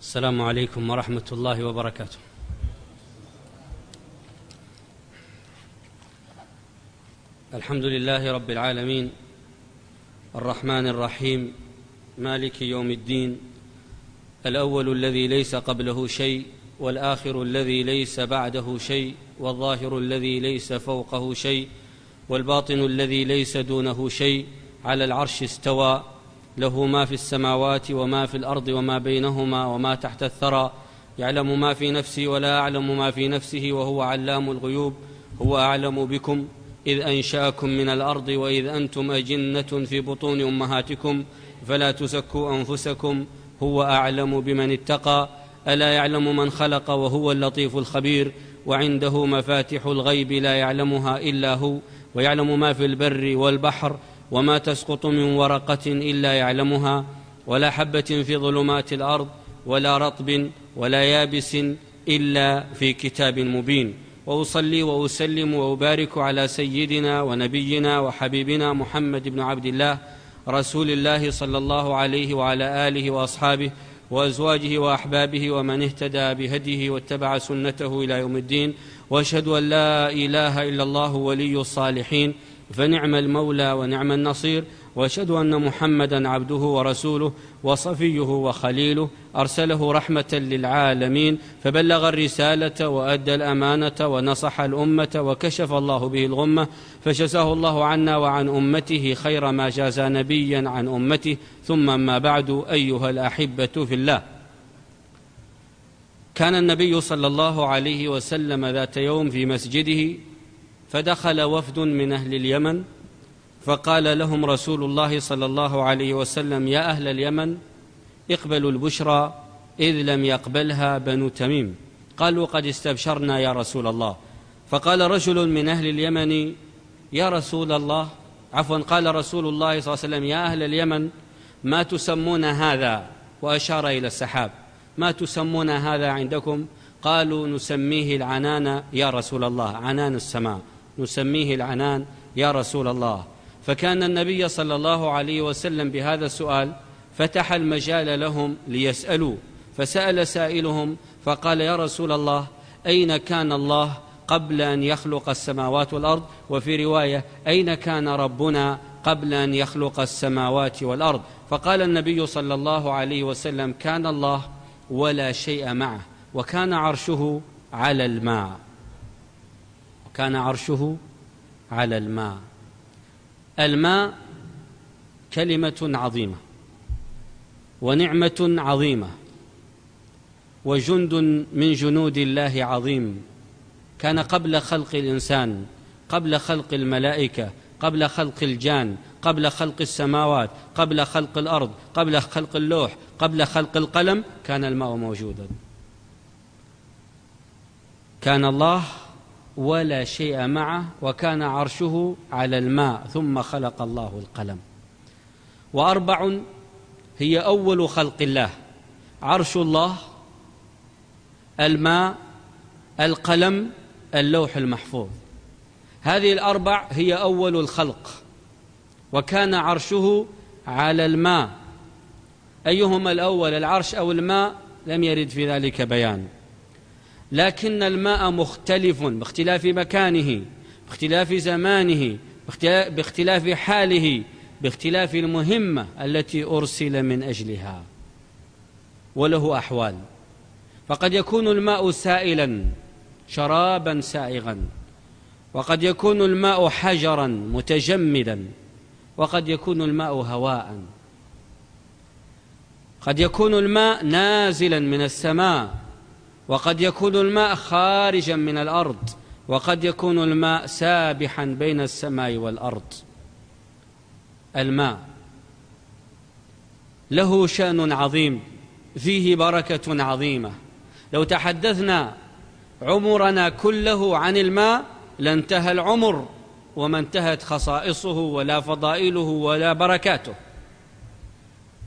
السلام عليكم ورحمة الله وبركاته. الحمد لله رب العالمين الرحمن الرحيم مالك يوم الدين الأول الذي ليس قبله شيء والآخر الذي ليس بعده شيء والظاهر الذي ليس فوقه شيء والباطن الذي ليس دونه شيء على العرش استوى له ما في السماوات وما في الأرض وما بينهما وما تحت الثرى. يعلم ما في نفسي ولا أعلم ما في نفسه وهو علام الغيوب هو أعلم بكم. إذ أنشأكم من الأرض وإذ أنتم أجنة في بطون أمهاتكم فلا تزكوا أنفسكم هو أعلم بمن اتقى. ألا يعلم من خلق وهو اللطيف الخبير وعنده مفاتح الغيب لا يعلمها إلا هو. ويعلم ما في البر والبحر وما تسقط من ورقة إلا يعلمها ولا حبة في ظلمات الأرض ولا رطب ولا يابس إلا في كتاب مبين. وأصلي وأسلم وأبارك على سيدنا ونبينا وحبيبنا محمد بن عبد الله رسول الله صلى الله عليه وعلى آله وأصحابه وأزواجه وأحبابه ومن اهتدى بهديه واتبع سنته إلى يوم الدين وأشهد أن لا إله إلا الله ولي الصالحين. فنعم المولى ونعم النصير وأشهد أن محمدا عبده ورسوله وصفيه وخليله أرسله رحمة للعالمين فبلغ الرسالة وأدى الأمانة ونصح الأمة وكشف الله به الغمة فجزاه الله عنا وعن أمته خير ما جاز نبيا عن أمته ثم ما بعد أيها الأحبة في الله. كان النبي صلى الله عليه وسلم ذات يوم في مسجده فدخل وفد من أهل اليمن فقال لهم رسول الله صلى الله عليه وسلم يا أهل اليمن اقبلوا البشرى إذ لم يقبلها بنو تميم. قالوا قد استبشرنا يا رسول الله. فقال رجل من أهل اليمن يا رسول الله. عفوا قال رسول الله صلى الله عليه وسلم يا أهل اليمن ما تسمون هذا؟ وأشار إلى السحاب ما تسمون هذا عندكم؟ قالوا نسميه العنان يا رسول الله عنان السماء. نسميه العنان يا رسول الله. فكان النبي صلى الله عليه وسلم بهذا السؤال فتح المجال لهم ليسألوا. فسأل سائلهم فقال يا رسول الله أين كان الله قبل أن يخلق السماوات والأرض؟ وفي رواية أين كان ربنا قبل أن يخلق السماوات والأرض؟ فقال النبي صلى الله عليه وسلم كان الله ولا شيء معه وكان عرشه على الماء. وكان عرشه على الماء. الماء كلمة عظيمة ونعمة عظيمة وجند من جنود الله عظيم. كان قبل خلق الإنسان قبل خلق الملائكة قبل خلق الجان قبل خلق السماوات قبل خلق الأرض قبل خلق اللوح قبل خلق القلم كان الماء موجودا. كان الله ولا شيء معه وكان عرشه على الماء ثم خلق الله القلم. وأربع هي أول خلق الله. عرش الله الماء القلم اللوح المحفوظ. هذه الأربع هي أول الخلق. وكان عرشه على الماء. أيهما الأول العرش أو الماء؟ لم يرد في ذلك بيان. لكن الماء مختلف باختلاف مكانه باختلاف زمانه باختلاف حاله باختلاف المهمة التي أرسل من أجلها. وله أحوال. فقد يكون الماء سائلا شرابا سائغا. وقد يكون الماء حجرا متجمدا. وقد يكون الماء هواء قد يكون الماء نازلا من السماء. وقد يكون الماء خارجا من الأرض وقد يكون الماء سابحا بين السماء والأرض. الماء له شأن عظيم فيه بركة عظيمة. لو تحدثنا عمرنا كله عن الماء لانتهى العمر وما انتهت خصائصه ولا فضائله ولا بركاته.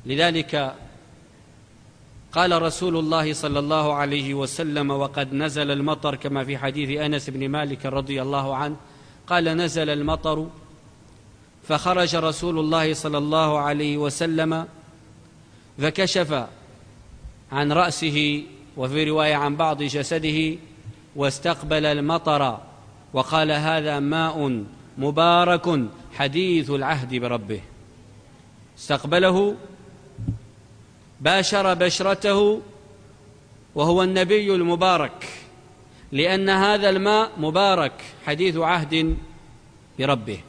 لذلك قال رسول الله صلى الله عليه وسلم وقد نزل المطر كما في حديث أنس بن مالك رضي الله عنه قال نزل المطر فخرج رسول الله صلى الله عليه وسلم فكشف عن رأسه وفي رواية عن بعض جسده واستقبل المطر وقال هذا ماء مبارك حديث العهد بربه استقبله باشر بشرته وهو النبي المبارك لأن هذا الماء مبارك حديث عهد بربه.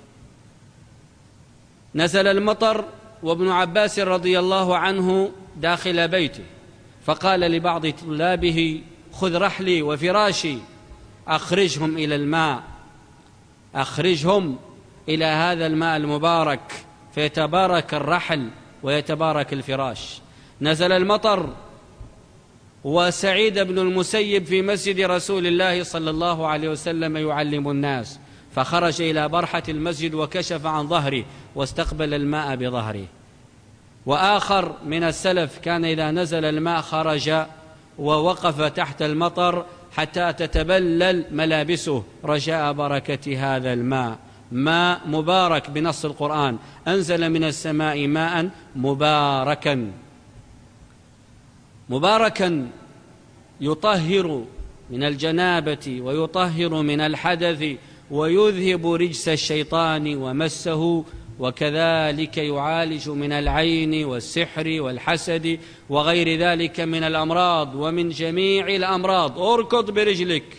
نزل المطر وابن عباس رضي الله عنه داخل بيته فقال لبعض طلابه خذ رحلي وفراشي أخرجهم إلى الماء أخرجهم إلى هذا الماء المبارك فيتبارك الرحل ويتبارك الفراش. نزل المطر وسعيد بن المسيب في مسجد رسول الله صلى الله عليه وسلم يعلم الناس فخرج إلى برحة المسجد وكشف عن ظهره واستقبل الماء بظهره. وآخر من السلف كان إذا نزل الماء خرج ووقف تحت المطر حتى تتبلل ملابسه رجاء بركة هذا الماء. ماء مبارك بنص القرآن. أنزل من السماء ماء مباركا. مباركا يطهر من الجنابة ويطهر من الحدث ويذهب رجس الشيطان ومسه وكذلك يعالج من العين والسحر والحسد وغير ذلك من الأمراض ومن جميع الأمراض. أركض برجلك.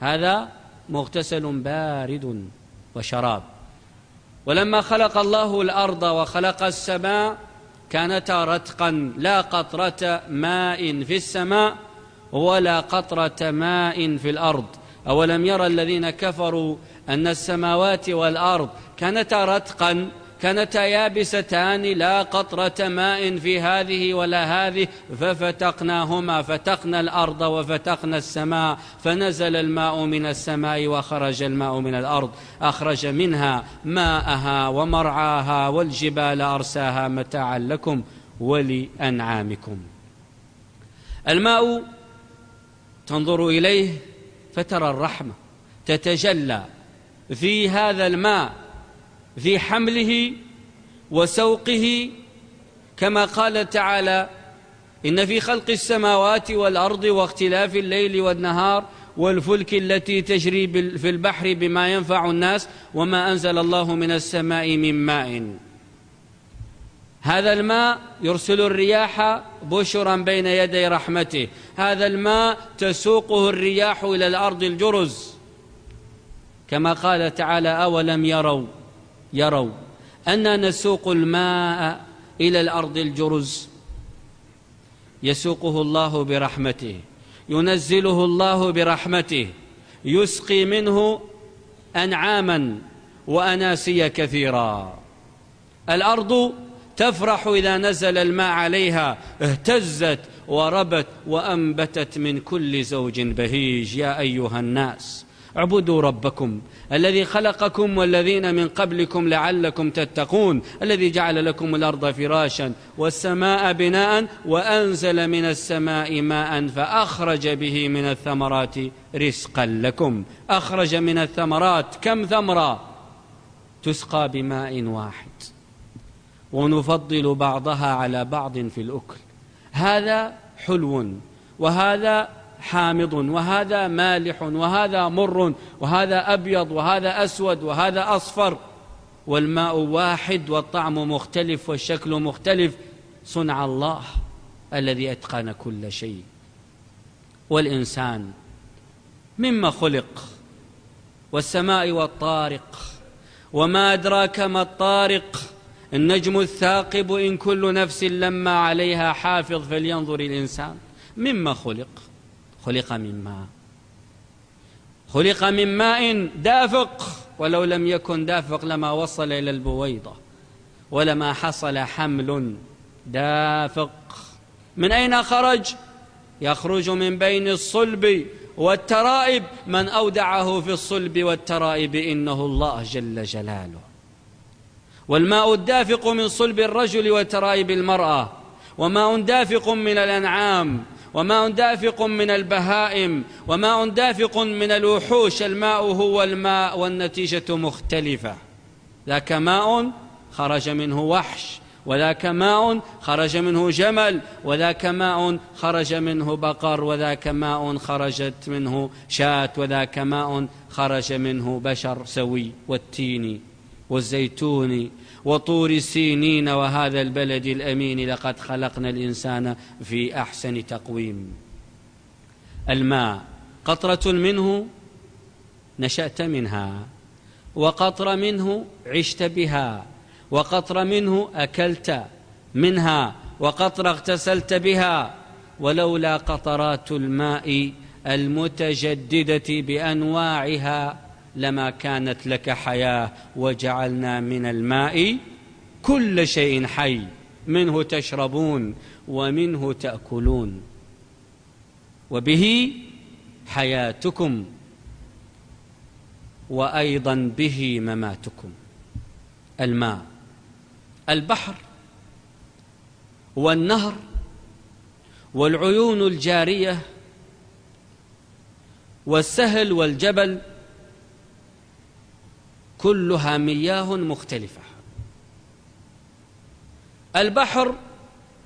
هذا مغتسل بارد وشراب. ولما خلق الله الأرض وخلق السماء كانتا رتقا لا قطرة ماء في السماء ولا قطرة ماء في الأرض. أولم يرى الذين كفروا أن السماوات والأرض كانتا رتقا؟ كانتا يابستان لا قطرة ماء في هذه ولا هذه ففتقناهما فتقنا الأرض وفتقنا السماء فنزل الماء من السماء وخرج الماء من الأرض أخرج منها ماءها ومرعاها والجبال أرساها متاعا لكم ولأنعامكم. الماء تنظر إليه فترى الرحمة تتجلى في هذا الماء في حمله وسوقه كما قال تعالى إن في خلق السماوات والأرض واختلاف الليل والنهار والفلك التي تجري في البحر بما ينفع الناس وما أنزل الله من السماء من ماء. هذا الماء يرسل الرياح بشرا بين يدي رحمته. هذا الماء تسوقه الرياح إلى الأرض الجرز. كما قال تعالى أولم يروا يروا أن نسوق الماء إلى الأرض الجرز. يسوقه الله برحمته ينزله الله برحمته يسقي منه أنعاما وأناسيا كثيرا. الأرض تفرح إذا نزل الماء عليها اهتزت وربت وأنبتت من كل زوج بهيج. يا أيها الناس اعبدوا ربكم الذي خلقكم والذين من قبلكم لعلكم تتقون الذي جعل لكم الأرض فراشا والسماء بناء وأنزل من السماء ماء فأخرج به من الثمرات رزقا لكم. أخرج من الثمرات كم ثمرة؟ تسقى بماء واحد. ونفضل بعضها على بعض في الأكل. هذا حلو وهذا حامض وهذا مالح وهذا مر وهذا أبيض وهذا أسود وهذا أصفر. والماء واحد والطعم مختلف والشكل مختلف. صنع الله الذي أتقن كل شيء. والإنسان مما خلق والسماء والطارق وما أدراك ما الطارق. النجم الثاقب إن كل نفس لما عليها حافظ فلينظر الإنسان مما خلق. خلق من ماء. خلق من ماء دافق ولو لم يكن دافق لما وصل إلى البويضة ولما حصل حمل دافق. من أين خرج؟ يخرج من بين الصلب والترائب. من أودعه في الصلب والترائب إنه الله جل جلاله. والماء الدافق من صلب الرجل وترائب المرأة وماء دافق من الأنعام. وماء دافق من البهائم وماء دافق من الوحوش الماء هو الماء والنتيجة مختلفة. ذاك ماء خرج منه وحش وذاك ماء خرج منه جمل وذاك ماء خرج منه بقر وذاك ماء خرجت منه شاة وذاك ماء خرج منه بشر سوي والتين والزيتون وطور سينين وهذا البلد الأمين لقد خلقنا الإنسان في أحسن تقويم. الماء قطرة منه نشأت منها وقطر منه عشت بها وقطر منه أكلت منها وقطر اغتسلت بها. ولولا قطرات الماء المتجددة بأنواعها لما كانت لك حياة وجعلنا من الماء كل شيء حي منه تشربون ومنه تأكلون. وبه حياتكم وأيضا به مماتكم. الماء البحر والنهر والعيون الجارية والسهل والجبل كلها مياه مختلفة. البحر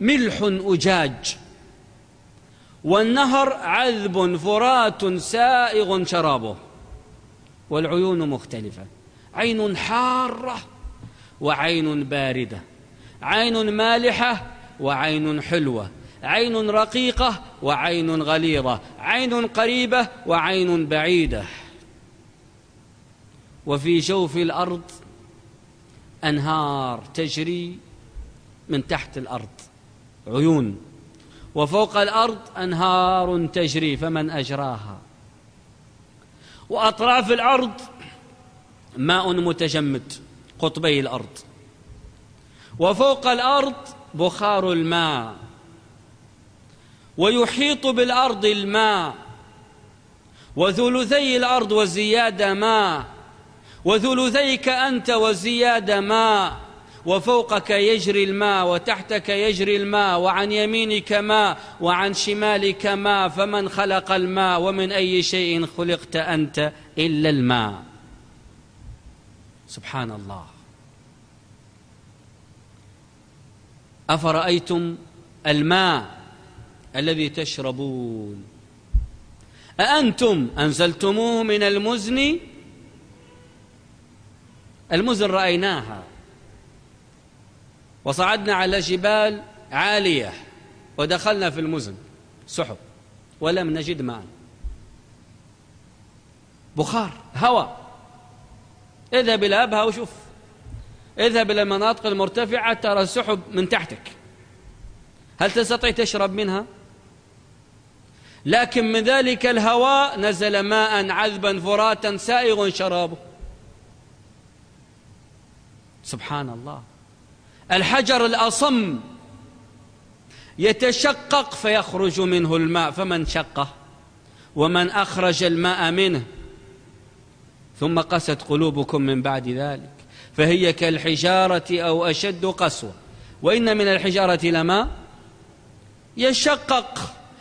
ملح أجاج والنهر عذب فرات سائغ شرابه والعيون مختلفة. عين حارة وعين باردة عين مالحة وعين حلوة عين رقيقة وعين غليظة عين قريبة وعين بعيدة. وفي جوف الأرض أنهار تجري من تحت الأرض عيون. وفوق الأرض أنهار تجري فمن أجراها. وأطراف الأرض ماء متجمد قطبي الأرض. وفوق الأرض بخار الماء. ويحيط بالأرض الماء. وثلثي الأرض وزيادة ماء. وثلثيك أنت وزيادة ماء وفوقك يجري الماء وتحتك يجري الماء وعن يمينك ماء وعن شمالك ماء فمن خلق الماء ومن أي شيء خلقت أنت إلا الماء. سبحان الله أفرأيتم الماء الذي تشربون؟ أأنتم أنزلتموه من المزن؟ المزن رأيناها. وصعدنا على جبال عالية ودخلنا في المزن سحب ولم نجد ماء. بخار هواء اذهب إلى أبها وشوف. اذهب إلى المناطق المرتفعة ترى السحب من تحتك. هل تستطيع تشرب منها؟ لكن من ذلك الهواء نزل ماء عذبا فراتا سائغ شرابه. سبحان الله. الحجر الأصم يتشقق فيخرج منه الماء فمن شقه؟ ومن أخرج الماء منه. ثم قست قلوبكم من بعد ذلك. فهي كالحجارة أو أشد قسوة. وإن من الحجارة لما يشقق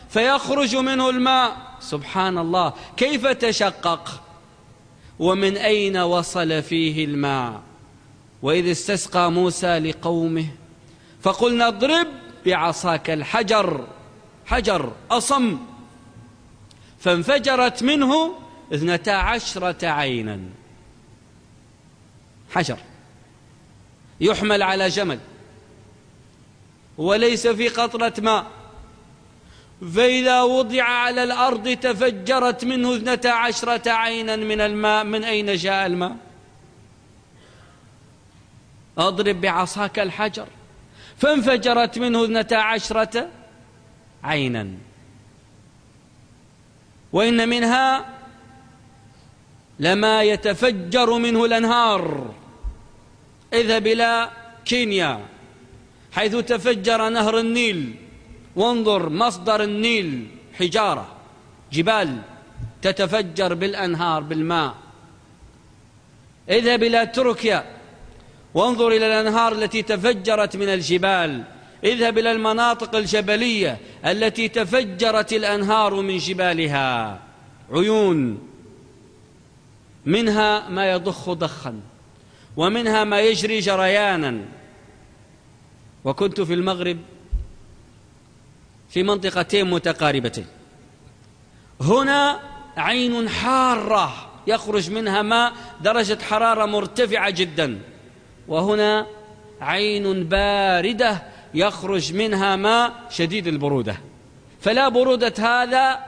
فيخرج منه الماء. سبحان الله. كيف تشقق؟ ومن أين وصل فيه الماء؟ وإذ استسقى موسى لقومه فقلنا اضرب بعصاك الحجر حجر أصم فانفجرت منه اثنتا عشرة عينا. حجر يحمل على جمل وليس في قطرة ماء. فإذا وضع على الأرض تفجرت منه اثنتا عشرة عينا من الماء من أين جاء الماء؟ اضرب بعصاك الحجر. فانفجرت منه اثنتا عشرة عينا. وإن منها لما يتفجر منه الأنهار. اذهب إلى كينيا حيث تفجر نهر النيل. وانظر مصدر النيل حجارة جبال تتفجر بالأنهار بالماء. اذهب إلى تركيا. وانظر إلى الأنهار التي تفجرت من الجبال. اذهب إلى المناطق الجبلية التي تفجرت الأنهار من جبالها. عيون. منها ما يضخ ضخا ومنها ما يجري جريانا. وكنت في المغرب في منطقتين متقاربتين. هنا عين حارة يخرج منها ماء درجة حرارة مرتفعة جدا. وهنا عين باردة يخرج منها ماء شديد البرودة. فلا برودة هذا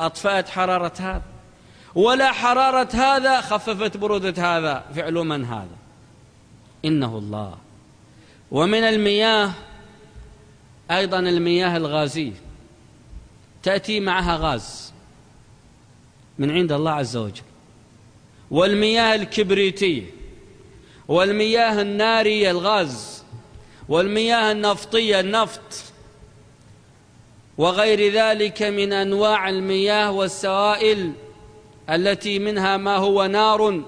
أطفأت حرارة هذا ولا حرارة هذا خففت برودة هذا فعل من هذا؟ إنه الله. ومن المياه أيضا المياه الغازية تأتي معها غاز من عند الله عز وجل. والمياه الكبريتية والمياه النارية الغاز والمياه النفطية النفط وغير ذلك من أنواع المياه والسوائل التي منها ما هو نار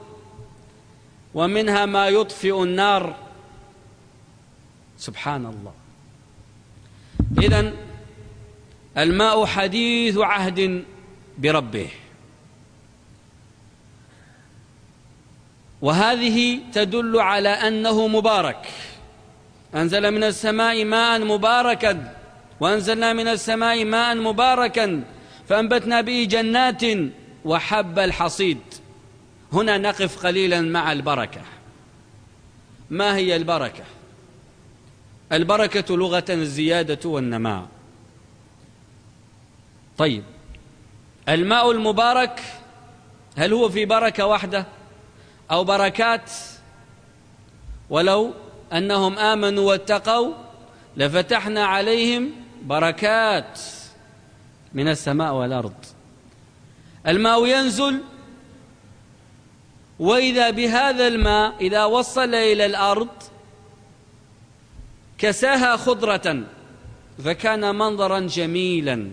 ومنها ما يطفئ النار. سبحان الله. إذن الماء حديث عهد بربه. وهذه تدل على أنه مبارك. أنزل من السماء ماء مباركا. وأنزلنا من السماء ماء مباركا. فأنبتنا به جنات وحب الحصيد. هنا نقف قليلا مع البركة. ما هي البركة؟ البركة لغة الزيادة والنماء. طيب الماء المبارك هل هو في بركة واحدة؟ أو بركات ولو أنهم آمنوا واتقوا لفتحنا عليهم بركات من السماء والأرض. الماء ينزل وإذا بهذا الماء إذا وصل إلى الأرض كساها خضرة فكان منظرا جميلا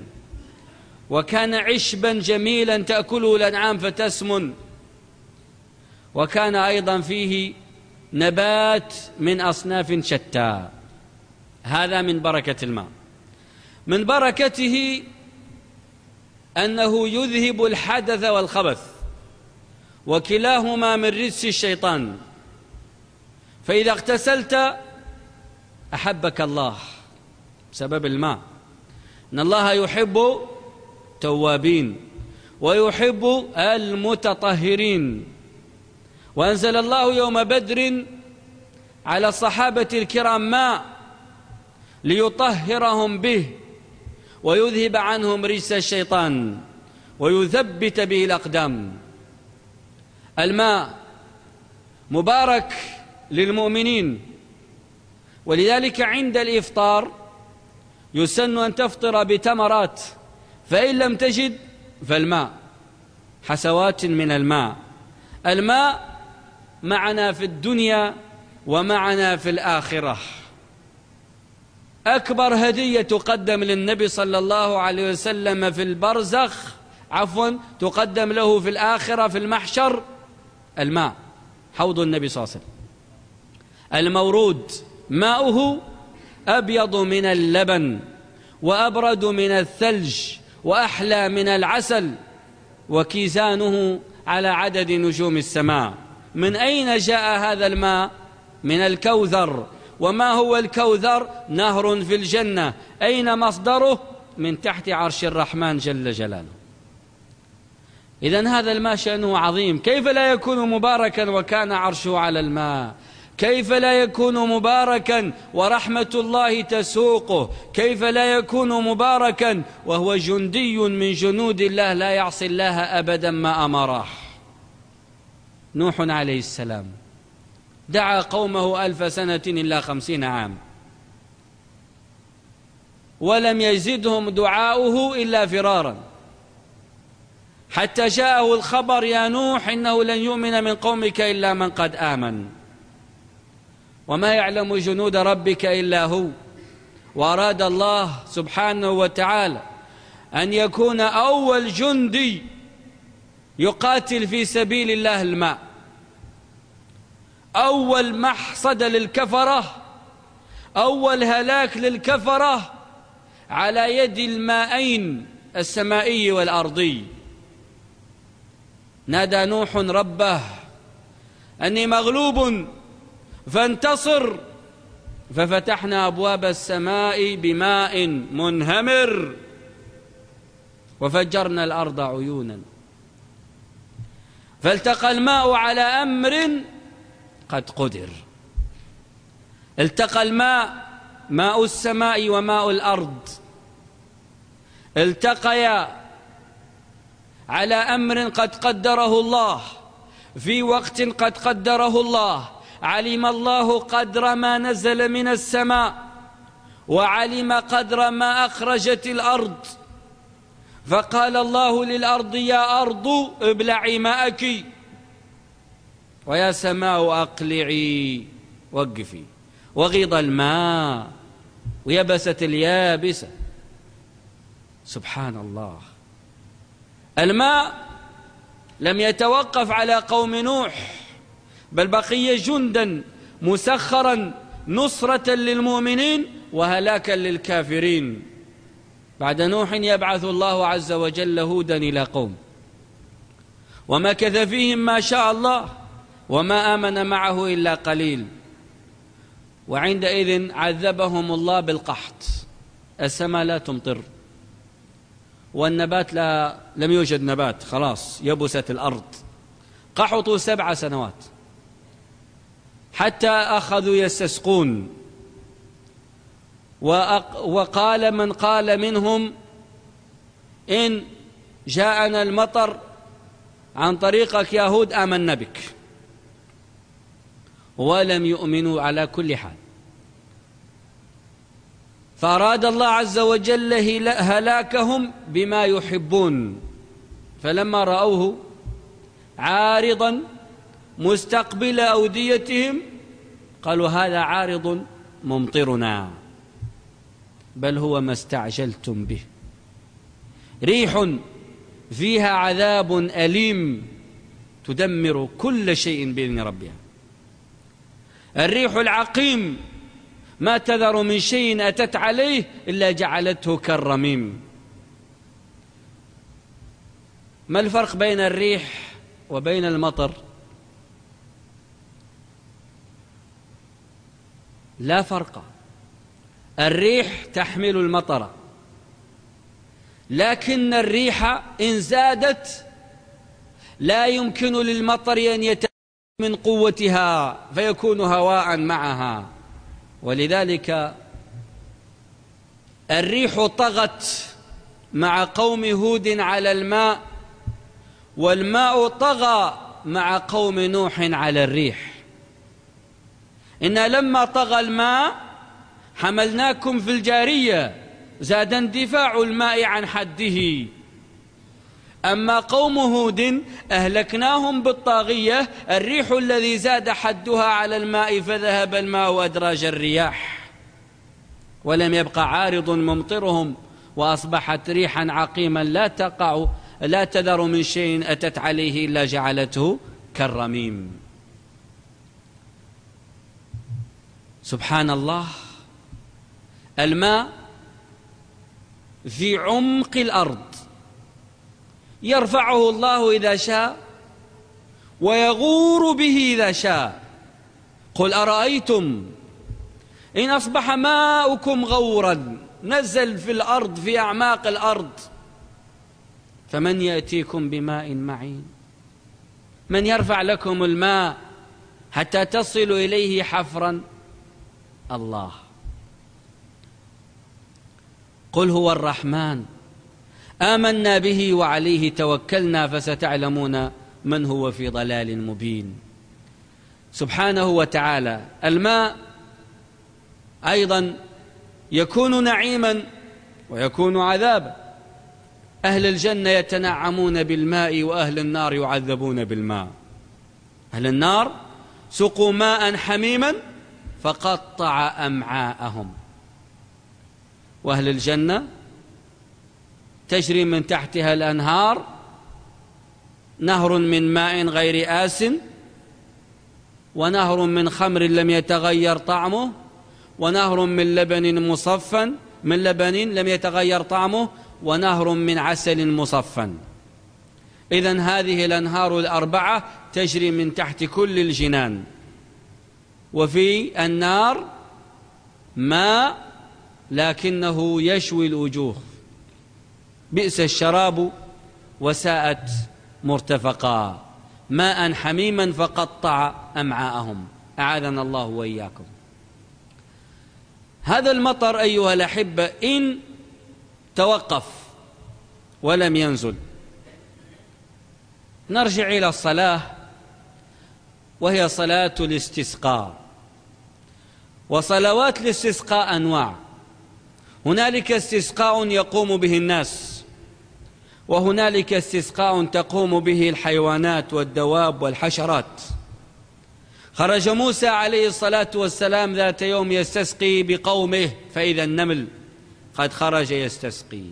وكان عشبا جميلا تأكله الأنعام فتسمن. وكان أيضا فيه نبات من أصناف شتى. هذا من بركة الماء. من بركته أنه يذهب الحدث والخبث وكلاهما من رجس الشيطان. فإذا اغتسلت أحبك الله بسبب الماء. إن الله يحب توابين ويحب المتطهرين. وأنزل الله يوم بدر على الصحابة الكرام ماء ليطهرهم به ويذهب عنهم رجس الشيطان ويثبت به الأقدام. الماء مبارك للمؤمنين ولذلك عند الإفطار يسن أن تفطر بتمرات فإن لم تجد فالماء حسوات من الماء. الماء معنا في الدنيا ومعنا في الآخرة. أكبر هدية تقدم للنبي صلى الله عليه وسلم في البرزخ عفوا تقدم له في الآخرة في المحشر الماء حوض النبي صلى الله عليه وسلم. المورود ماؤه أبيض من اللبن وأبرد من الثلج وأحلى من العسل وكيزانه على عدد نجوم السماء. من أين جاء هذا الماء؟ من الكوثر. وما هو الكوثر؟ نهر في الجنة. أين مصدره؟ من تحت عرش الرحمن جل جلاله. إذا هذا الماء شأنه عظيم. كيف لا يكون مباركا وكان عرشه على الماء؟ كيف لا يكون مباركا ورحمة الله تسوقه؟ كيف لا يكون مباركا وهو جندي من جنود الله لا يعصي الله أبدا ما أمره؟ نوح عليه السلام. دعا قومه ألف سنة إلا خمسين عام. ولم يزدهم دعاؤه إلا فرارا. حتى جاءه الخبر يا نوح إنه لن يؤمن من قومك إلا من قد آمن. وما يعلم جنود ربك إلا هو. وأراد الله سبحانه وتعالى أن يكون أول جندي يقاتل في سبيل الله الماء. أول محصد للكفرة أول هلاك للكفرة على يد المائين السمائي والأرضي. نادى نوح ربه أني مغلوب فانتصر. ففتحنا أبواب السماء بماء منهمر وفجرنا الأرض عيونا. فالتقى الماء على أمر قد قدر. التقى الماء ماء السماء وماء الأرض. التقيا على أمر قد قدره الله. في وقت قد قدره الله. علم الله قدر ما نزل من السماء. وعلم قدر ما أخرجت الأرض. فقال الله للأرض يا أرض ابلعي ماءك ويا سماء أقلعي وقفي. وغيض الماء ويبست اليابسة. سبحان الله. الماء لم يتوقف على قوم نوح بل بقي جندا مسخرا نصرة للمؤمنين وهلاكا للكافرين. بعد نوح يبعث الله عز وجل هودا إلى قوم. ومكث فيهم ما شاء الله وما آمن معه إلا قليل. وعندئذ عذبهم الله بالقحط. السماء لا تمطر. والنبات لا لم يوجد نبات خلاص يبست الأرض. قحطوا سبع سنوات. حتى أخذوا يستسقون. وقال من قال منهم إن جاءنا المطر عن طريقك يا هود آمنا بك. ولم يؤمنوا على كل حال. فأراد الله عز وجل هلاكهم بما يحبون. فلما رأوه عارضا مستقبل أوديتهم قالوا هذا عارض ممطرنا. بل هو ما استعجلتم به. ريح فيها عذاب أليم تدمر كل شيء بإذن ربها. الريح العقيم ما تذر من شيء أتت عليه إلا جعلته كالرميم. ما الفرق بين الريح وبين المطر؟ لا فرق. الريح تحمل المطر. لكن الريح إن زادت لا يمكن للمطر أن يتم من قوتها فيكون هواء معها. ولذلك الريح طغت مع قوم هود على الماء والماء طغى مع قوم نوح على الريح. إن لما طغى الماء حملناكم في الجارية زاد اندفاع الماء عن حده. أما قوم هود أهلكناهم بالطاغية الريح الذي زاد حدها على الماء فذهب الماء أدراج الرياح. ولم يبقى عارض ممطرهم وأصبحت ريحا عقيما لا تقع لا تذر من شيء أتت عليه إلا جعلته كالرميم. سبحان الله. الماء في عمق الأرض. يرفعه الله إذا شاء ويغور به إذا شاء. قل أرأيتم إن أصبح ماؤكم غورا نزل في الأرض في أعماق الأرض. فمن يأتيكم بماء معين؟ من يرفع لكم الماء حتى تصلوا إليه حفرا؟ الله. قل هو الرحمن. آمنا به وعليه توكلنا فستعلمون من هو في ضلال مبين. سبحانه وتعالى الماء أيضا يكون نعيما ويكون عذابا. أهل الجنة يتنعمون بالماء وأهل النار يعذبون بالماء. أهل النار سقوا ماء حميما فقطع أمعاءهم. وأهل الجنة تجري من تحتها الأنهار نهر من ماء غير آس ونهر من خمر لم يتغير طعمه ونهر من لبن مصفى من لبن لم يتغير طعمه ونهر من عسل مصفى إذا هذه الأنهار الأربعة تجري من تحت كل الجنان. وفي النار ماء لكنه يشوي الوجوه. بئس الشراب وساءت مرتفقا. ماء حميما فقطع أمعاءهم. أعاذنا الله وإياكم. هذا المطر أيها الأحبة إن توقف ولم ينزل. نرجع إلى الصلاة وهي صلاة الاستسقاء. وصلوات الاستسقاء أنواع. هنالك استسقاء يقوم به الناس وهنالك استسقاء تقوم به الحيوانات والدواب والحشرات. خرج موسى عليه الصلاة والسلام ذات يوم يستسقي بقومه فإذا النمل قد خرج يستسقي.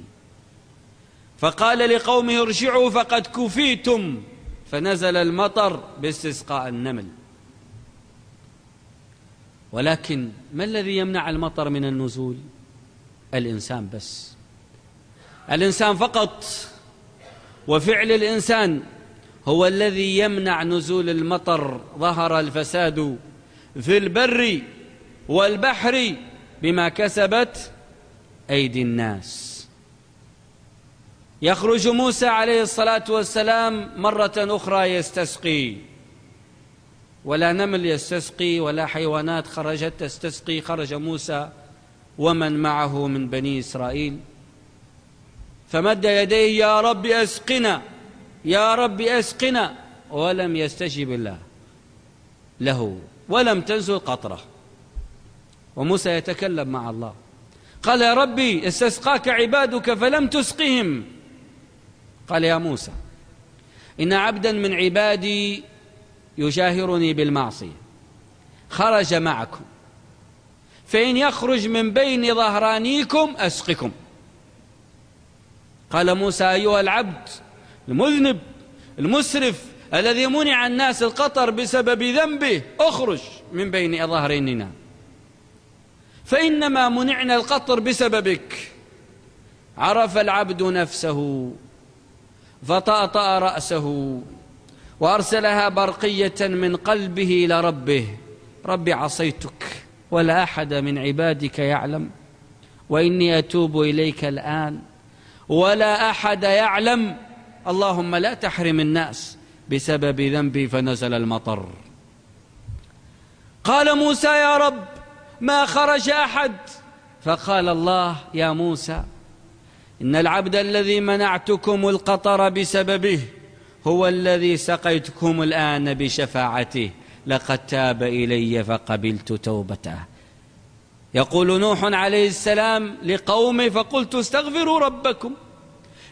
فقال لقومه ارجعوا فقد كفيتم فنزل المطر باستسقاء النمل. ولكن ما الذي يمنع المطر من النزول؟ الإنسان بس. الإنسان فقط وفعل الإنسان هو الذي يمنع نزول المطر ظهر الفساد في البر والبحر بما كسبت أيدي الناس. يخرج موسى عليه الصلاة والسلام مرة أخرى يستسقي. ولا نمل يستسقي ولا حيوانات خرجت تستسقي خرج موسى ومن معه من بني إسرائيل. فمد يديه يا رب أسقنا يا رب أسقنا. ولم يستجب الله له ولم تنزل قطرة. وموسى يتكلم مع الله. قال يا ربي استسقاك عبادك فلم تسقهم. قال يا موسى إن عبدا من عبادي يجاهرني بالمعصية خرج معكم. فإن يخرج من بين ظهرانيكم أسقكم. قال موسى أيها العبد المذنب المسرف الذي منع الناس القطر بسبب ذنبه أخرج من بين ظهريننا. فإنما منعنا القطر بسببك. عرف العبد نفسه فطأطأ رأسه وأرسلها برقية من قلبه إلى ربه. رب عصيتك. ولا أحد من عبادك يعلم. وإني أتوب إليك الآن. ولا أحد يعلم. اللهم لا تحرم الناس بسبب ذنبي فنزل المطر. قال موسى يا رب ما خرج أحد. فقال الله يا موسى إن العبد الذي منعتكم القطر بسببه هو الذي سقيتكم الآن بشفاعته. لقد تاب إلي فقبلت توبته. يقول نوح عليه السلام لقومه فقلت استغفروا ربكم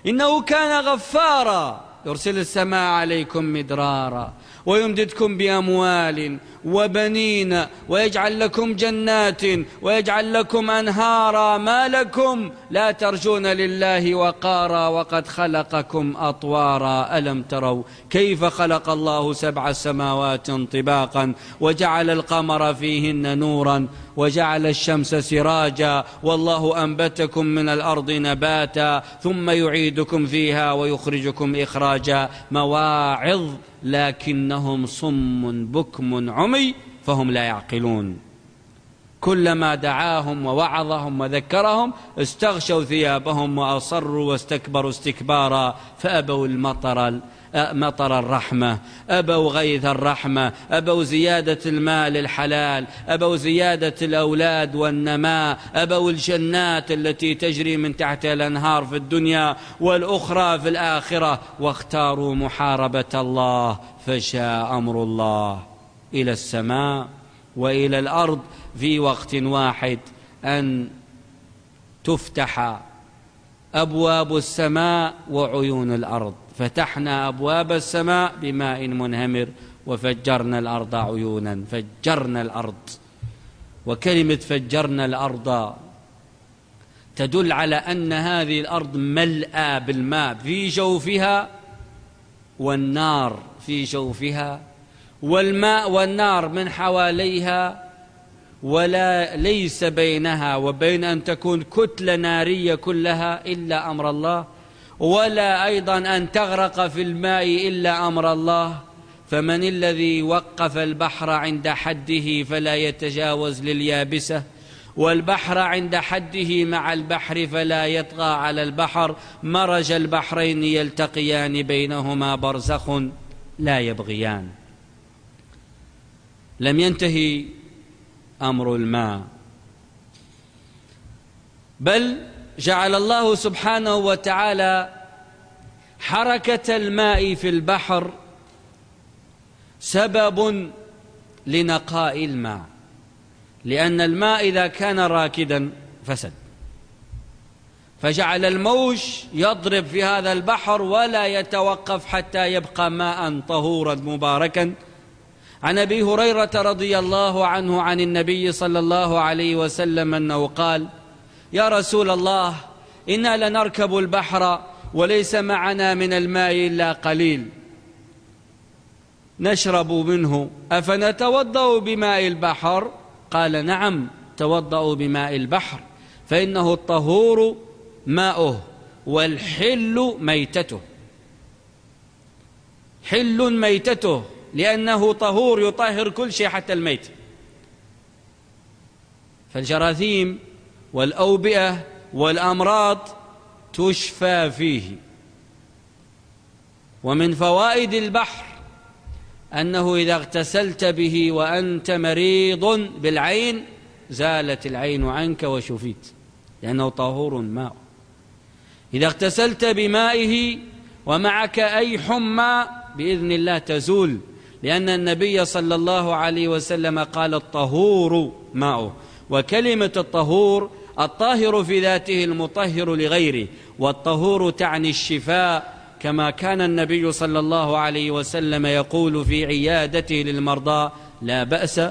إنه كان غفارا. يرسل السماء عليكم مدرارا. ويمددكم بأموال وبنين ويجعل لكم جنات ويجعل لكم أنهارا ما لكم لا ترجون لله وقارا وقد خلقكم أطوارا. ألم تروا كيف خلق الله سبع سماوات طباقا وجعل القمر فيهن نورا وجعل الشمس سراجا والله أنبتكم من الأرض نباتا ثم يعيدكم فيها ويخرجكم إخراجا. مواعظ لكنهم صم بكم عمي فهم لا يعقلون. كلما دعاهم ووعظهم وذكرهم استغشوا ثيابهم وأصروا واستكبروا استكبارا فأبوا المطر مطر الرحمة أبوا غيث الرحمة أبوا زيادة المال الحلال أبوا زيادة الأولاد والنماء أبوا الجنات التي تجري من تحتها الأنهار في الدنيا والأخرى في الآخرة. واختاروا محاربة الله فشاء أمر الله. إلى السماء وإلى الأرض في وقت واحد أن تفتح أبواب السماء وعيون الأرض. فتحنا أبواب السماء بماء منهمر وفجرنا الأرض عيونا فجرنا الأرض. وكلمة فجرنا الأرض تدل على أن هذه الأرض ملأى بالماء. في جوفها والنار في جوفها والماء والنار من حواليها ولا ليس بينها وبين أن تكون كتلة نارية كلها إلا أمر الله. ولا أيضا أن تغرق في الماء إلا أمر الله. فمن الذي وقف البحر عند حده فلا يتجاوز لليابسة والبحر عند حده مع البحر فلا يطغى على البحر. مرج البحرين يلتقيان بينهما برزخ لا يبغيان. لم ينتهي أمر الماء. بل جعل الله سبحانه وتعالى حركة الماء في البحر سبب لنقاء الماء. لأن الماء إذا كان راكدا فسد. فجعل الموج يضرب في هذا البحر ولا يتوقف حتى يبقى ماء طهورا مباركا. عن أبي هريرة رضي الله عنه عن النبي صلى الله عليه وسلم أنه قال يا رسول الله إنا لنركب البحر وليس معنا من الماء إلا قليل. نشرب منه أفنتوضأ بماء البحر؟ قال نعم توضأوا بماء البحر فإنه الطهور ماؤه والحل ميتته. حل ميتته لأنه طهور يطهر كل شيء حتى الميت. فالجراثيم والأوبئة والأمراض تشفى فيه. ومن فوائد البحر أنه إذا اغتسلت به وأنت مريض بالعين زالت العين عنك وشفيت لأنه طهور ماء. إذا اغتسلت بمائه ومعك أي حمى بإذن الله تزول لأن النبي صلى الله عليه وسلم قال الطهور ماؤه. وكلمة الطهور الطاهر في ذاته المطهر لغيره والطهور تعني الشفاء كما كان النبي صلى الله عليه وسلم يقول في عيادته للمرضى لا بأس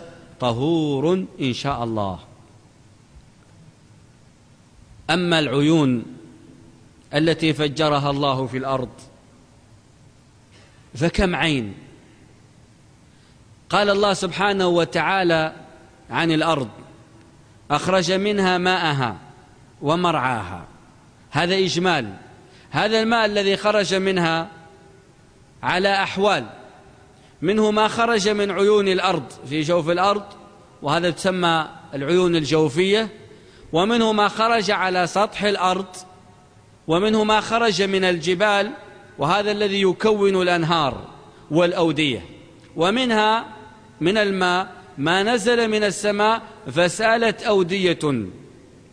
طهور إن شاء الله. أما العيون التي فجرها الله في الأرض فكم عين؟ قال الله سبحانه وتعالى عن الأرض أخرج منها ماءها ومرعاها. هذا إجمال. هذا الماء الذي خرج منها على أحوال. منه ما خرج من عيون الأرض في جوف الأرض وهذا تسمى العيون الجوفية. ومنه ما خرج على سطح الأرض ومنه ما خرج من الجبال وهذا الذي يكون الأنهار والأودية. ومنها من الماء ما نزل من السماء فسألت أودية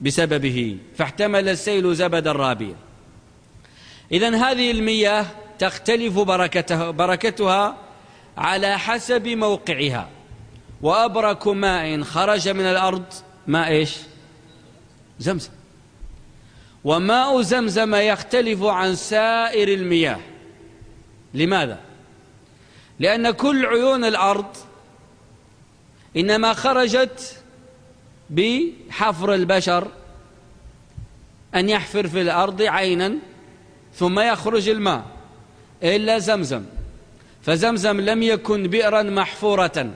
بسببه فاحتمل السيل زبدا رابيا إذا هذه المياه تختلف بركتها, بركتها على حسب موقعها. وأبرك ماء خرج من الأرض ماء إيش؟ زمزم. وماء زمزم يختلف عن سائر المياه. لماذا؟ لأن كل عيون الأرض إنما خرجت بحفر البشر أن يحفر في الأرض عينا ثم يخرج الماء إلا زمزم. فزمزم لم يكن بئرا محفورة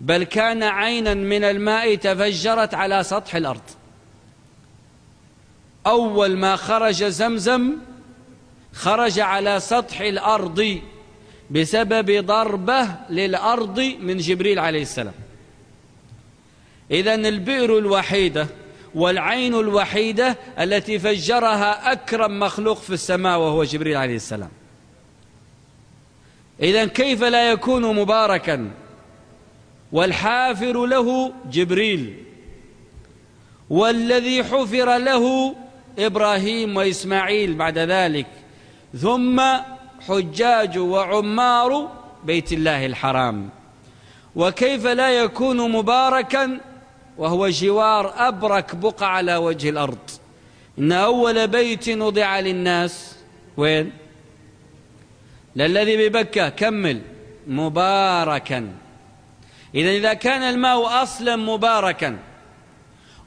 بل كان عينا من الماء تفجرت على سطح الأرض. أول ما خرج زمزم خرج على سطح الأرض. بسبب ضربة للأرض من جبريل عليه السلام. إذا البئر الوحيدة والعين الوحيدة التي فجرها أكرم مخلوق في السماء وهو جبريل عليه السلام. إذا كيف لا يكون مباركا؟ والحافر له جبريل والذي حفر له إبراهيم وإسماعيل بعد ذلك ثم حجاج وعمار بيت الله الحرام. وكيف لا يكون مباركا؟ وهو جوار أبرك بقع على وجه الأرض. إن أول بيت وضع للناس وين؟ للذي ببكة. كمل. مباركا. إذا إذا كان الماء أصلا مباركا.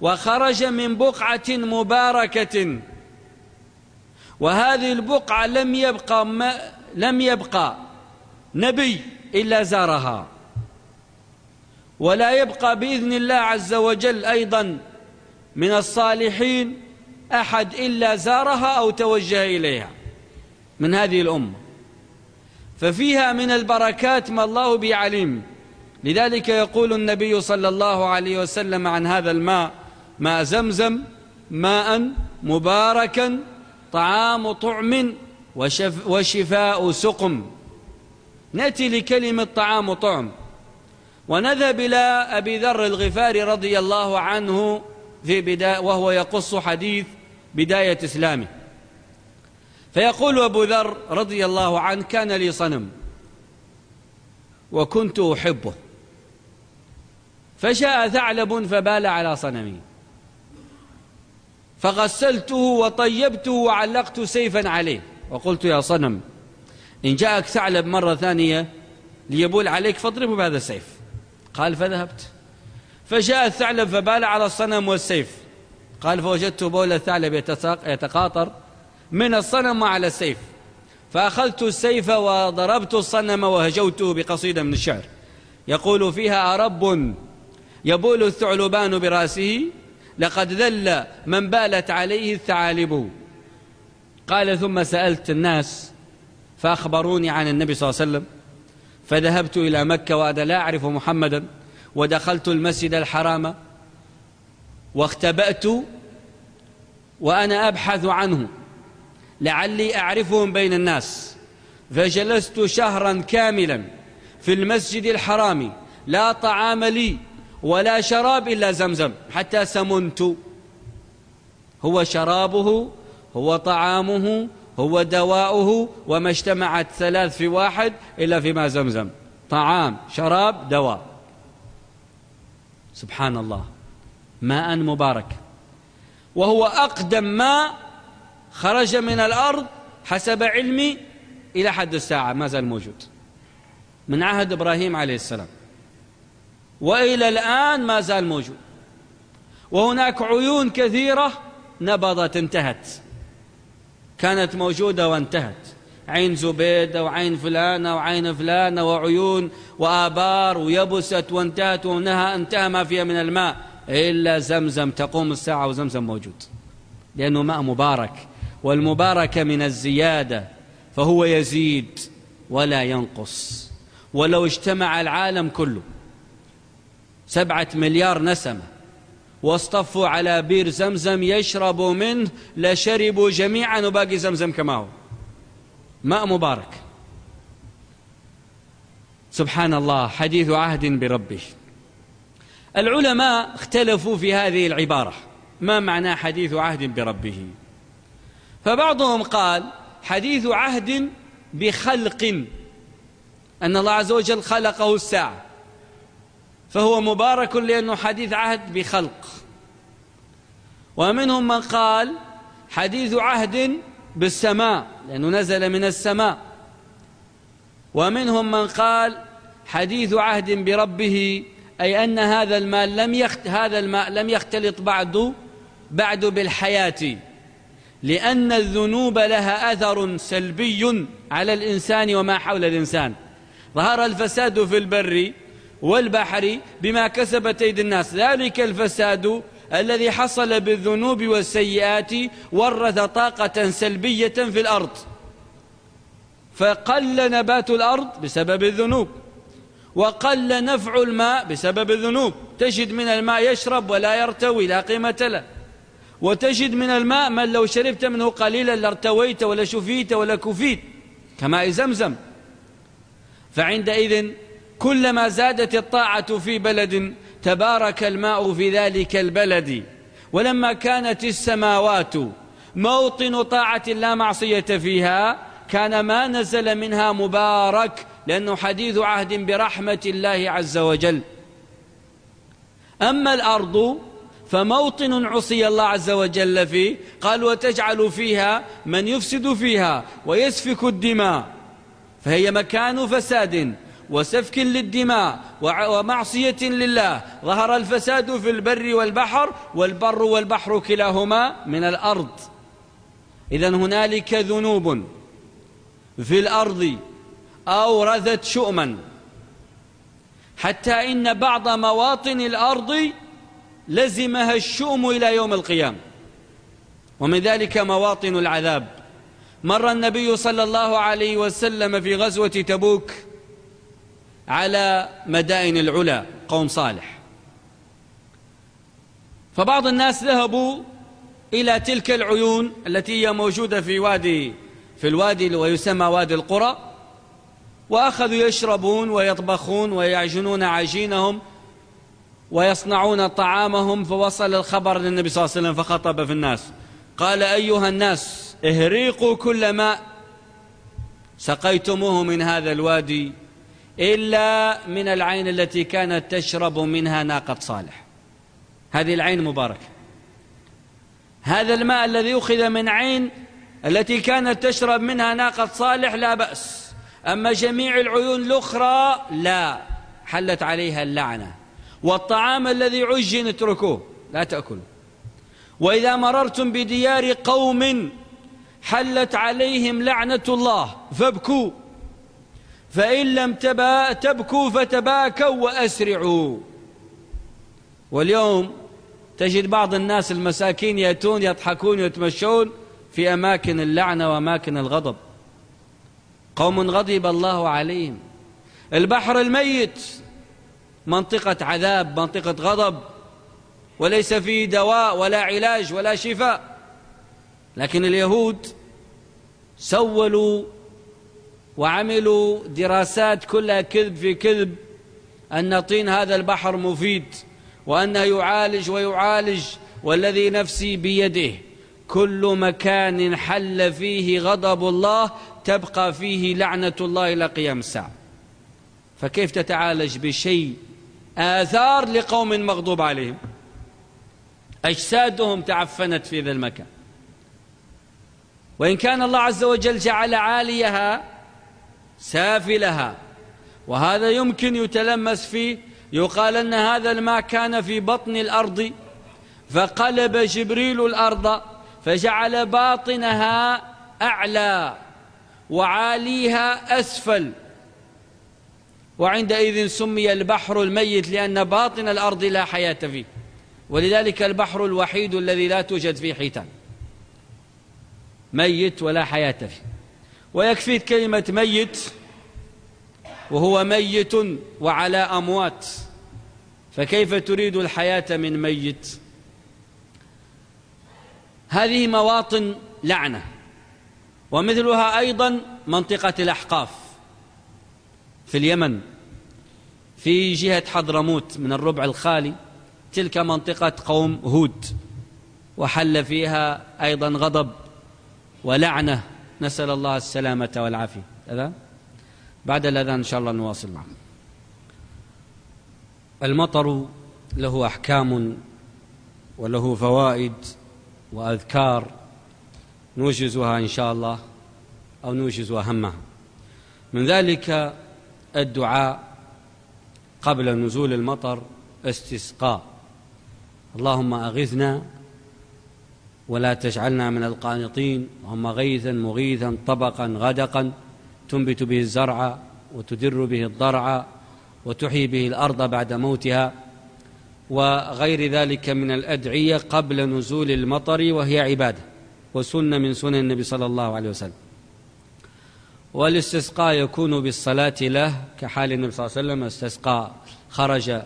وخرج من بقعة مباركة. وهذه البقعة لم يبقى ما لم يبقى نبي إلا زارها. ولا يبقى بإذن الله عز وجل أيضا من الصالحين أحد إلا زارها أو توجه إليها من هذه الأمة. ففيها من البركات ما الله به عليم لذلك يقول النبي صلى الله عليه وسلم عن هذا الماء ماء زمزم ماء مباركا طعام طعم وشفاء سقم. نأتي لكلمة طعام طعم. ونذهب إلى أبي ذر الغفاري رضي الله عنه في بداية وهو يقص حديث بداية إسلامه. فيقول أبو ذر رضي الله عنه كان لي صنم وكنت أحبه. فجاء ثعلب فبال على صنمي. فغسلته وطيبته وعلقت سيفا عليه. وقلت يا صنم إن جاءك ثعلب مرة ثانية ليبول عليك فاضربه بهذا السيف. قال فذهبت. فجاء الثعلب فبال على الصنم والسيف. قال فوجدت بول الثعلب يتقاطر من الصنم على السيف. فأخذت السيف وضربت الصنم وهجوته بقصيدة من الشعر. يقول فيها أرب يبول الثعلبان برأسه لقد ذل من بالت عليه الثعالب. قال ثم سألت الناس فأخبروني عن النبي صلى الله عليه وسلم فذهبت إلى مكة وأنا لا أعرف محمدا ودخلت المسجد الحرام واختبأت وأنا أبحث عنه لعلي أعرفهم بين الناس. فجلست شهرا كاملا في المسجد الحرام لا طعام لي ولا شراب إلا زمزم. حتى سمنت. هو شرابه هو طعامه هو دواؤه وما اجتمعت ثلاث في واحد إلا في ماء زمزم. طعام شراب دواء. سبحان الله ماء مبارك. وهو أقدم ماء خرج من الأرض حسب علمي إلى حد الساعة ما زال موجود. من عهد إبراهيم عليه السلام. وإلى الآن ما زال موجود. وهناك عيون كثيرة نبضت انتهت. كانت موجودة وانتهت. عين زبيدة وعين فلانة وعين فلانة وعيون وآبار ويبست وانتهت وانها انتهى ما فيها من الماء. إلا زمزم تقوم الساعة وزمزم موجود. لأنه ماء مبارك. والمبارك من الزيادة فهو يزيد ولا ينقص. ولو اجتمع العالم كله. سبعة مليار نسمة. واصطفوا على بير زمزم يشربوا منه لشربوا جميعا وباقي زمزم كما هو ماء مبارك. سبحان الله حديث عهد بربه. العلماء اختلفوا في هذه العبارة. ما معنى حديث عهد بربه؟ فبعضهم قال حديث عهد بخلق. أن الله عز وجل خلقه الساعة. فهو مبارك لأنه حديث عهد بخلق. ومنهم من قال حديث عهد بالسماء لأنه نزل من السماء. ومنهم من قال حديث عهد بربه أي أن هذا الماء لم يخت هذا الماء لم يختلط بعد بعد بالحياة. لأن الذنوب لها أثر سلبي على الإنسان وما حول الإنسان. ظهر الفساد في البر والبحر بما كسبت أيدي الناس. ذلك الفساد الذي حصل بالذنوب والسيئات ورث طاقة سلبية في الأرض. فقل نبات الأرض بسبب الذنوب. وقل نفع الماء بسبب الذنوب. تجد من الماء يشرب ولا يرتوي لا قيمة له. وتجد من الماء من لو شربت منه قليلا لارتويت ولا شفيت ولا كفيت كماء زمزم. فعندئذ كلما زادت الطاعة في بلد تبارك الماء في ذلك البلد. ولما كانت السماوات موطن طاعة لا معصية فيها كان ما نزل منها مبارك لأنه حديث عهد برحمة الله عز وجل. أما الأرض فموطن عصي الله عز وجل فيه قال وتجعل فيها من يفسد فيها ويسفك الدماء فهي مكان فساد. وسفك للدماء ومعصية لله. ظهر الفساد في البر والبحر والبر والبحر كلاهما من الأرض. إذا هنالك ذنوب في الأرض أورثت شؤما. حتى إن بعض مواطن الأرض لزمها الشؤم إلى يوم القيامة ومن ذلك مواطن العذاب. مر النبي صلى الله عليه وسلم في غزوة تبوك على مدائن العلا قوم صالح. فبعض الناس ذهبوا إلى تلك العيون التي هي موجودة في وادي في الوادي ويسمى وادي القرى وأخذوا يشربون ويطبخون ويعجنون عجينهم ويصنعون طعامهم فوصل الخبر للنبي صلى الله عليه وسلم فخطب في الناس. قال أيها الناس اهريقوا كل ماء سقيتموه من هذا الوادي إلا من العين التي كانت تشرب منها ناقة صالح. هذه العين مباركة. هذا الماء الذي أخذ من عين التي كانت تشرب منها ناقة صالح لا بأس. أما جميع العيون الأخرى لا حلت عليها اللعنة. والطعام الذي عجن اتركوه لا تأكلوا. وإذا مررتم بديار قوم حلت عليهم لعنة الله فابكوا. فإن لم تبا تبكوا فتباكوا وأسرعوا. واليوم تجد بعض الناس المساكين يأتون يضحكون ويتمشون في أماكن اللعنة وأماكن الغضب. قوم غضب الله عليهم. البحر الميت منطقة عذاب منطقة غضب وليس فيه دواء ولا علاج ولا شفاء. لكن اليهود سولوا وعملوا دراسات كلها كذب في كذب أن طين هذا البحر مفيد وأنه يعالج ويعالج والذي نفسي بيده. كل مكان حل فيه غضب الله تبقى فيه لعنة الله إلى قيام الساعة. فكيف تتعالج بشيء آثار لقوم مغضوب عليهم؟ أجسادهم تعفنت في ذا المكان. وإن كان الله عز وجل جعل عاليها سافلها. وهذا يمكن يتلمس فيه يقال أن هذا الماء كان في بطن الأرض فقلب جبريل الأرض فجعل باطنها أعلى وعاليها أسفل. وعندئذ سمي البحر الميت لأن باطن الأرض لا حياة فيه. ولذلك البحر الوحيد الذي لا توجد فيه حيتان. ميت ولا حياة فيه. ويكفي كلمة ميت وهو ميت وعلى أموات. فكيف تريد الحياة من ميت؟ هذه مواطن لعنة ومثلها أيضا منطقة الأحقاف في اليمن في جهة حضرموت من الربع الخالي تلك منطقة قوم هود. وحل فيها أيضا غضب ولعنة. نسأل الله السلامة والعافية. هذا؟ بعد الأذان إن شاء الله نواصل معكم. المطر له أحكام وله فوائد وأذكار نوجزها إن شاء الله أو نوجز أهمها. من ذلك الدعاء قبل نزول المطر استسقاء. اللهم أغثنا ولا تجعلنا من القانطين. اللهم غيثا مغيثا طبقا غدقا. تنبت به الزرع وتدر به الضرع وتحيي به الأرض بعد موتها. وغير ذلك من الأدعية قبل نزول المطر وهي عبادة وسنة من سنن النبي صلى الله عليه وسلم. والاستسقاء يكون بالصلاة له كحال النبي صلى الله عليه وسلم. استسقى خرج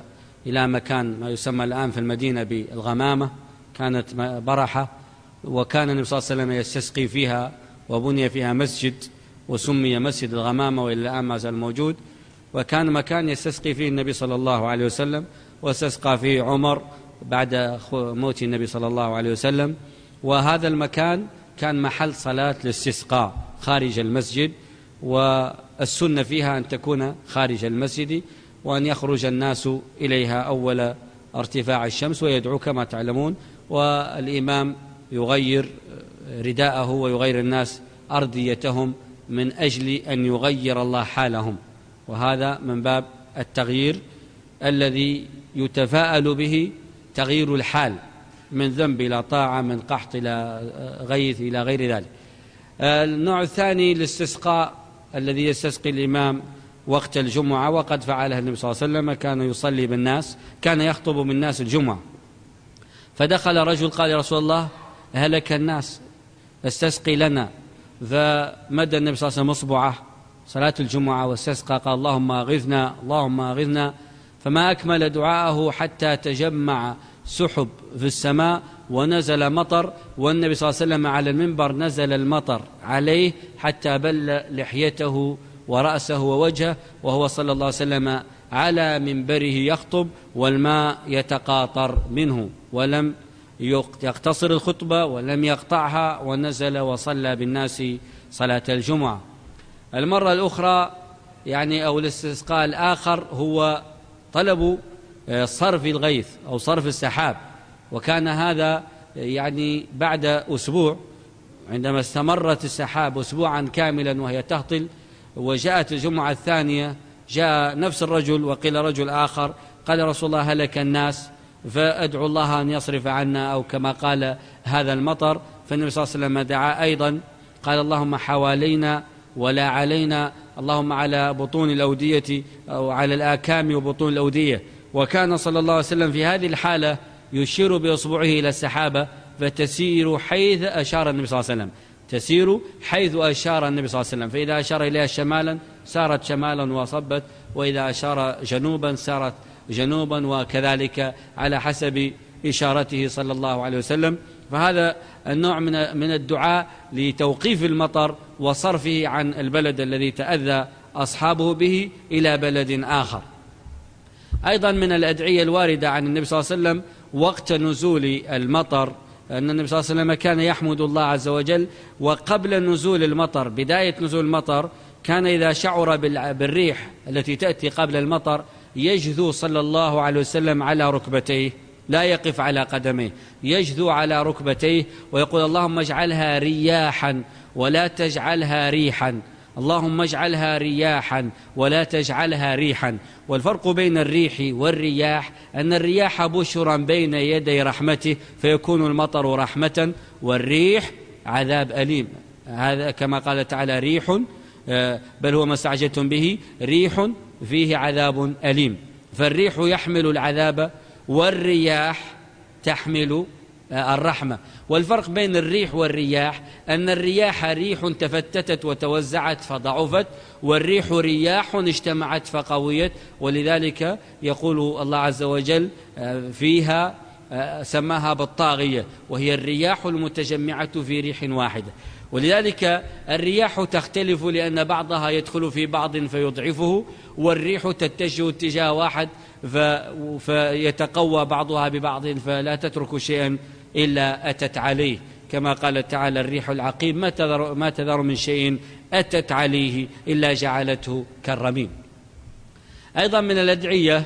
إلى مكان ما يسمى الآن في المدينة بالغمامة. كانت برحة. وكان النبي صلى الله عليه وسلم يستسقي فيها وبني فيها مسجد وسمي مسجد الغمامة وإلى الآن ما زال موجود. وكان مكان يستسقي فيه النبي صلى الله عليه وسلم واستسقى فيه عمر بعد موت النبي صلى الله عليه وسلم. وهذا المكان كان محل صلاة الاستسقاء خارج المسجد والسنة فيها أن تكون خارج المسجد وأن يخرج الناس إليها أول ارتفاع الشمس ويدعو كما تعلمون. والإمام يغير رداءه ويغير الناس أرضيتهم من أجل أن يغير الله حالهم. وهذا من باب التغيير الذي يتفاءل به تغيير الحال من ذنب إلى طاعة من قحط إلى غيث إلى غير ذلك. النوع الثاني الاستسقاء الذي يستسقي الإمام وقت الجمعة وقد فعلها النبي صلى الله عليه وسلم كان يصلي بالناس كان يخطب بالناس الجمعة. فدخل رجل قال يا رسول الله هلك الناس. استسقي لنا. فمد النبي صلى الله عليه وسلم اصبعه صلاة الجمعة واستسقى قال اللهم أغثنا اللهم أغثنا. فما أكمل دعاءه حتى تجمع سحب في السماء ونزل مطر والنبي صلى الله عليه وسلم على المنبر نزل المطر عليه حتى بل لحيته ورأسه ووجهه وهو صلى الله عليه وسلم على منبره يخطب والماء يتقاطر منه ولم يقتصر الخطبة ولم يقطعها ونزل وصلى بالناس صلاة الجمعة. المرة الأخرى يعني أو الاستسقاء الآخر هو طلب آه، صرف الغيث أو صرف السحاب. وكان هذا يعني بعد أسبوع عندما استمرت السحاب أسبوعا كاملا وهي تهطل وجاءت الجمعة الثانية جاء نفس الرجل وقيل رجل آخر قال رسول الله هلك الناس. فأدعو الله أن يصرف عنا أو كما قال هذا المطر. فالنبي صلى الله عليه وسلم دعا أيضا قال اللهم حوالينا ولا علينا اللهم على بطون الأودية أو على الآكام وبطون الأودية. وكان صلى الله عليه وسلم في هذه الحالة يشير بإصبعه إلى السحابة فتسير حيث أشار النبي صلى الله عليه وسلم. تسير حيث أشار النبي صلى الله عليه وسلم. فإذا أشار إليها شمالا سارت شمالا وصبت وإذا أشار جنوبا سارت جنوبا وكذلك على حسب إشارته صلى الله عليه وسلم. فهذا النوع من من الدعاء لتوقيف المطر وصرفه عن البلد الذي تأذى أصحابه به إلى بلد آخر. أيضا من الأدعية الواردة عن النبي صلى الله عليه وسلم وقت نزول المطر أن النبي صلى الله عليه وسلم كان يحمد الله عز وجل وقبل نزول المطر بداية نزول المطر كان إذا شعر بالريح التي تأتي قبل المطر يجثو صلى الله عليه وسلم على ركبتيه لا يقف على قدميه يجثو على ركبتيه ويقول اللهم اجعلها رياحا ولا تجعلها ريحا اللهم اجعلها رياحا ولا تجعلها ريحا. والفرق بين الريح والرياح أن الرياح بشرا بين يدي رحمته فيكون المطر رحمة والريح عذاب أليم. هذا كما قال تعالى ريح آه، بل هو ما استعجلتم به ريح فيه عذاب أليم. فالريح يحمل العذاب والرياح تحمل آه، الرحمة. والفرق بين الريح والرياح أن الرياح ريح تفتتت وتوزعت فضعفت والريح رياح اجتمعت فقويت. ولذلك يقول الله عز وجل آه، فيها آه، سماها بالطاغية وهي الرياح المتجمعة في ريح واحدة. ولذلك الرياح تختلف لأن بعضها يدخل في بعض فيضعفه والريح تتجه اتجاه واحد فيتقوى بعضها ببعض فلا تترك شيئا إلا أتت عليه. كما قال تعالى الريح العقيم ما تذر, ما تذر من شيء أتت عليه إلا جعلته كالرميم. أيضا من الأدعية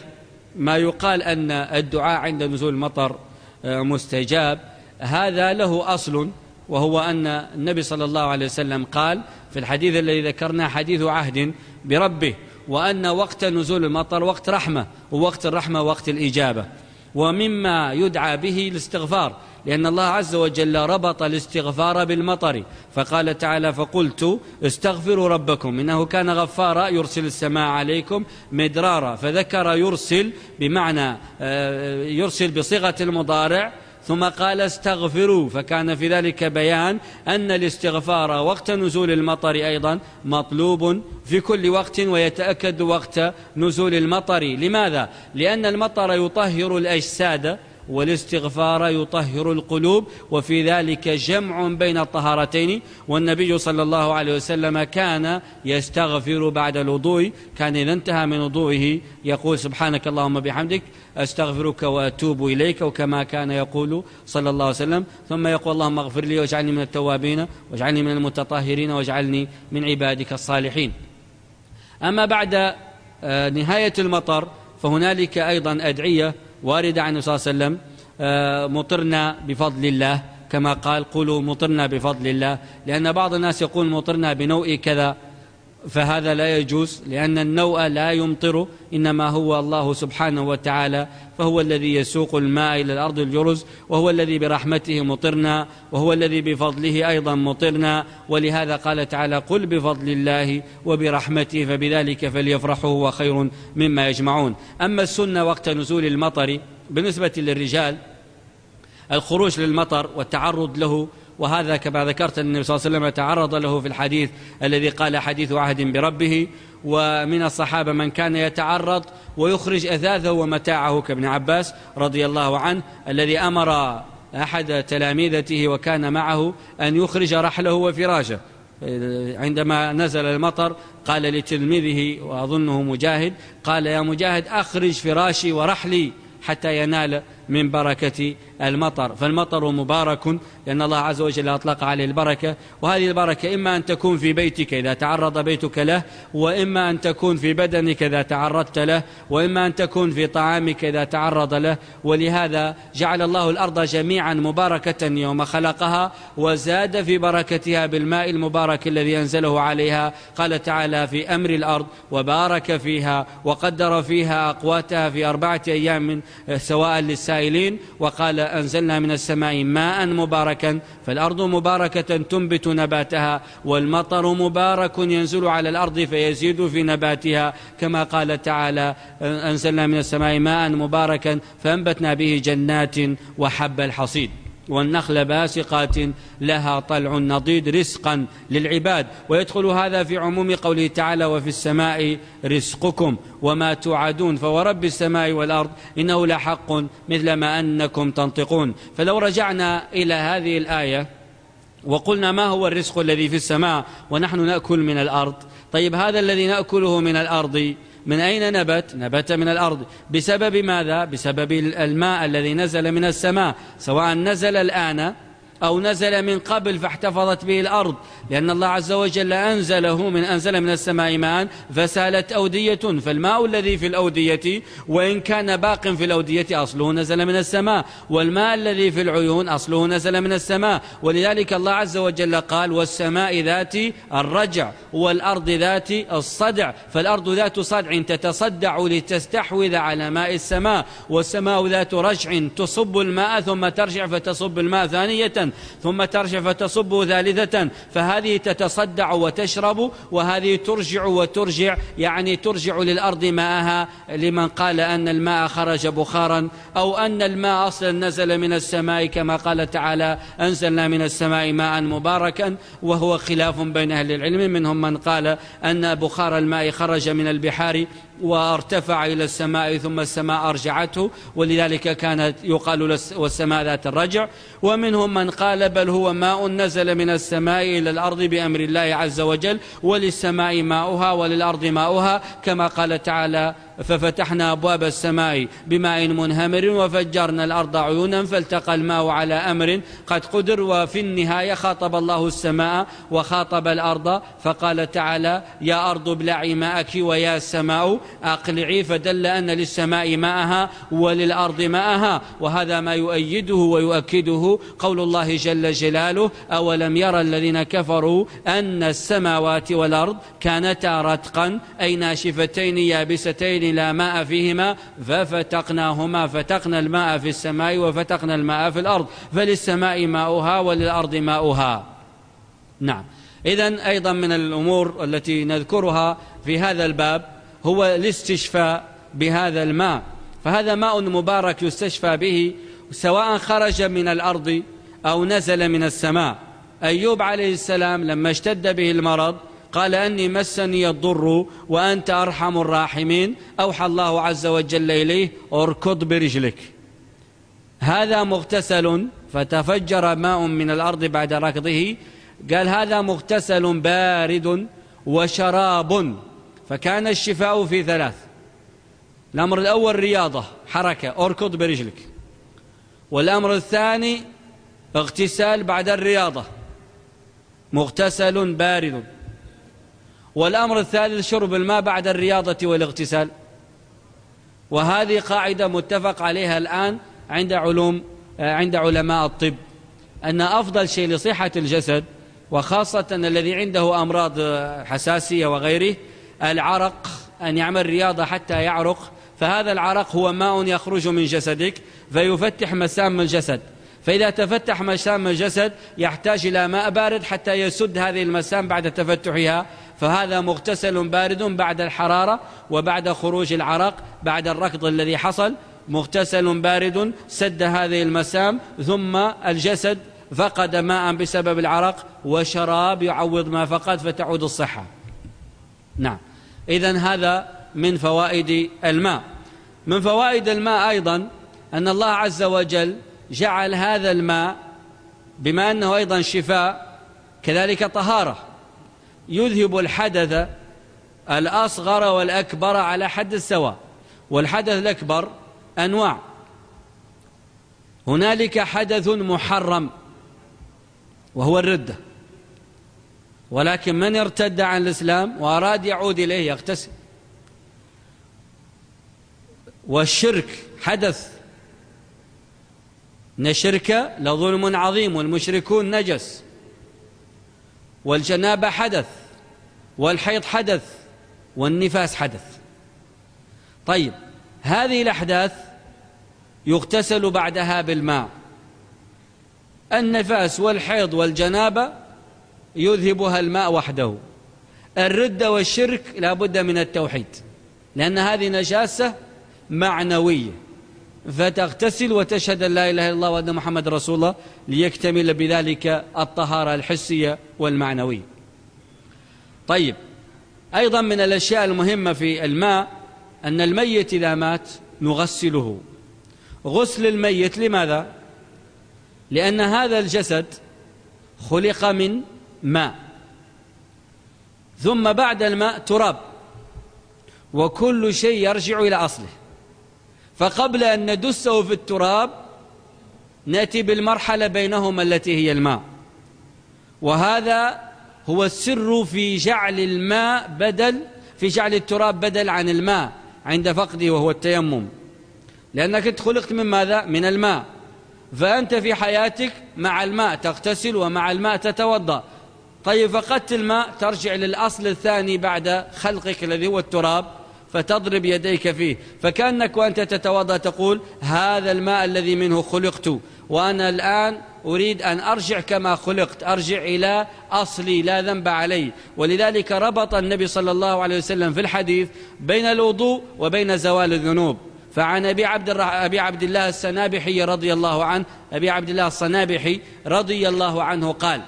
ما يقال أن الدعاء عند نزول المطر آه، مستجاب. هذا له أصل وهو أن النبي صلى الله عليه وسلم قال في الحديث الذي ذكرنا حديث عهد بربه وأن وقت نزول المطر وقت رحمة ووقت الرحمة وقت الإجابة. ومما يدعى به الاستغفار لأن الله عز وجل ربط الاستغفار بالمطر. فقال تعالى فقلت استغفروا ربكم إنه كان غفارا يرسل السماء عليكم مدرارا. فذكر يرسل بمعنى آه، يرسل بصيغة المضارع ثم قال استغفروا فكان في ذلك بيان أن الاستغفار وقت نزول المطر أيضا مطلوب في كل وقت ويتأكد وقت نزول المطر لماذا؟ لأن المطر يطهر الأجساد والاستغفار يطهر القلوب وفي ذلك جمع بين الطهارتين. والنبي صلى الله عليه وسلم كان يستغفر بعد الوضوء كان إذا انتهى من وضوئه يقول سبحانك اللهم بحمدك أستغفرك وأتوب إليك وكما كان يقول صلى الله عليه وسلم. ثم يقول اللهم اغفر لي واجعلني من التوابين واجعلني من المتطهرين واجعلني من عبادك الصالحين. أما بعد آه، نهاية المطر فهنالك أيضا أدعية واردة عن النبي صلى الله عليه وسلم آه، مطرنا بفضل الله كما قال قولوا مطرنا بفضل الله لأن بعض الناس يقول مطرنا بنوء كذا. فهذا لا يجوز لأن النوء لا يمطر إنما هو الله سبحانه وتعالى فهو الذي يسوق الماء إلى الأرض الجرز وهو الذي برحمته مطرنا وهو الذي بفضله أيضا مطرنا ولهذا قال تعالى قل بفضل الله وبرحمته فبذلك فليفرحوا هو خير مما يجمعون. أما السنة وقت نزول المطر بالنسبة للرجال الخروج للمطر والتعرض له وهذا كما ذكرت النبي صلى الله عليه وسلم تعرض له في الحديث الذي قال حديث عهد بربه ومن الصحابة من كان يتعرض ويخرج أثاثه ومتاعه كابن عباس رضي الله عنه الذي أمر أحد تلاميذته وكان معه أن يخرج رحله وفراشه. عندما نزل المطر قال لتلميذه وأظنه مجاهد قال يا مجاهد أخرج فراشي ورحلي حتى ينال من بركة المطر. فالمطر مبارك لأن الله عز وجل أطلق عليه البركة. وهذه البركة إما أن تكون في بيتك إذا تعرض بيتك له وإما أن تكون في بدنك إذا تعرضت له وإما أن تكون في طعامك إذا تعرض له. ولهذا جعل الله الأرض جميعا مباركة يوم خلقها وزاد في بركتها بالماء المبارك الذي أنزله عليها. قال تعالى في أمر الأرض وبارك فيها وقدر فيها أقواتها في أربعة أيام سواء للسائلين وقال أنزلنا من السماء ماء مباركا فالأرض مباركة تنبت نباتها والمطر مبارك ينزل على الأرض فيزيد في نباتها كما قال تعالى أنزلنا من السماء ماء مباركا فأنبتنا به جنات وحب الحصيد. والنخل باسقات لها طلع نضيد رزقا للعباد. ويدخل هذا في عموم قوله تعالى وفي السماء رزقكم وما توعدون. فورب السماء والأرض إنه لحق مثل ما أنكم تنطقون. فلو رجعنا إلى هذه الآية وقلنا ما هو الرزق الذي في السماء ونحن نأكل من الأرض. طيب هذا الذي نأكله من الأرض من أين نبت؟ نبت من الأرض بسبب ماذا؟ بسبب الماء الذي نزل من السماء سواء نزل الآن أو نزل من قبل فاحتفظت به الأرض لأن الله عز وجل أنزله من أنزل من السماء ماء فسالت أودية فالماء الذي في الأودية وإن كان باق في الأودية أصله نزل من السماء والماء الذي في العيون أصله نزل من السماء ولذلك الله عز وجل قال والسماء ذات الرجع والأرض ذات الصدع فالأرض ذات صدع تتصدع لتستحوذ على ماء السماء والسماء ذات رجع تصب الماء ثم ترجع فتصب الماء ثانية ثم ترجع فتصب ثالثة فهذه تتصدع وتشرب وهذه ترجع وترجع يعني ترجع للأرض ماءها لمن قال أن الماء خرج بخارا أو أن الماء أصلا نزل من السماء كما قال تعالى أنزلنا من السماء ماء مباركا وهو خلاف بين أهل العلم منهم من قال أن بخار الماء خرج من البحار وارتفع إلى السماء ثم السماء أرجعته ولذلك كانت يقال والسماء ذات الرجع. ومنهم من قال بل هو ماء نزل من السماء إلى الأرض بأمر الله عز وجل وللسماء ماؤها وللأرض ماؤها كما قال تعالى ففتحنا أبواب السماء بماء منهمر وفجرنا الأرض عيونا فالتقى الماء على أمر قد قدر وفي النهاية خاطب الله السماء وخاطب الأرض فقال تعالى يا أرض ابلعي ماءك ويا سماء أقلعي فدل أن للسماء ماءها وللأرض ماءها وهذا ما يؤيده ويؤكده قول الله جل جلاله أولم يرى الذين كفروا أن السماوات والأرض كانتا رتقا أي ناشفتين يابستين لا ماء فيهما ففتقناهما فتقنا الماء في السماء وفتقنا الماء في الأرض. فللسماء ماؤها وللأرض ماؤها. نعم. إذا أيضا من الأمور التي نذكرها في هذا الباب هو الاستشفاء بهذا الماء. فهذا ماء مبارك يستشفى به سواء خرج من الأرض أو نزل من السماء. أيوب عليه السلام لما اشتد به المرض قال أني مسني الضر وأنت أرحم الراحمين. أوحى الله عز وجل إليه أركض برجلك. هذا مغتسل فتفجر ماء من الأرض بعد ركضه. قال هذا مغتسل بارد وشراب. فكان الشفاء في ثلاث. الأمر الأول رياضة حركة أركض برجلك. والأمر الثاني اغتسال بعد الرياضة. مغتسل بارد. والأمر الثالث شرب الماء بعد الرياضة والاغتسال. وهذه قاعدة متفق عليها الآن عند علوم عند علماء الطب أن أفضل شيء لصحة الجسد وخاصة الذي عنده أمراض حساسية وغيره العرق أن يعمل رياضة حتى يعرق فهذا العرق هو ماء يخرج من جسدك فيفتح مسام الجسد. فإذا تفتح مسام الجسد يحتاج إلى ماء بارد حتى يسد هذه المسام بعد تفتحها فهذا مغتسل بارد بعد الحرارة وبعد خروج العرق بعد الركض الذي حصل مغتسل بارد سد هذه المسام ثم الجسد فقد ماء بسبب العرق وشراب يعوض ما فقد فتعود الصحة. نعم. إذا هذا من فوائد الماء. من فوائد الماء أيضا أن الله عز وجل جعل هذا الماء بما أنه أيضا شفاء كذلك طهارة. يذهب الحدث الأصغر والأكبر على حد السواء. والحدث الأكبر أنواع. هنالك حدث محرم وهو الردة ولكن من ارتد عن الإسلام وأراد يعود إليه يغتسل. والشرك حدث. إن الشرك لظلم عظيم والمشركون نجس. والجنابة حدث والحيض حدث والنفاس حدث. طيب هذه الأحداث يغتسل بعدها بالماء. النفاس والحيض والجنابة يذهبها الماء وحده. الردة والشرك لا بد من التوحيد لأن هذه نجاسة معنوية. فتغتسل وتشهد لا إله إلا الله وأن محمد رسول الله ليكتمل بذلك الطهارة الحسية والمعنوية. طيب أيضا من الأشياء المهمة في الماء أن الميت إذا مات نغسله. غسل الميت لماذا؟ لأن هذا الجسد خلق من ماء. ثم بعد الماء تراب. وكل شيء يرجع إلى أصله. فقبل أن ندسه في التراب نأتي بالمرحلة بينهما التي هي الماء. وهذا هو السر في جعل الماء بدل في جعل التراب بدل عن الماء عند فقده وهو التيمم. لأنك أنت خلقت من ماذا؟ من الماء. فأنت في حياتك مع الماء تغتسل ومع الماء تتوضأ. طيب فقدت الماء ترجع للأصل الثاني بعد خلقك الذي هو التراب. فتضرب يديك فيه. فكأنك وأنت تتوضأ تقول هذا الماء الذي منه خلقت وأنا الآن أريد أن أرجع كما خلقت أرجع إلى أصلي لا ذنب علي. ولذلك ربط النبي صلى الله عليه وسلم في الحديث بين الوضوء وبين زوال الذنوب. فعن أبي عبد, أبي عبد الله السنابحي رضي الله عنه أبي عبد الله الصنابحي رضي الله عنه قال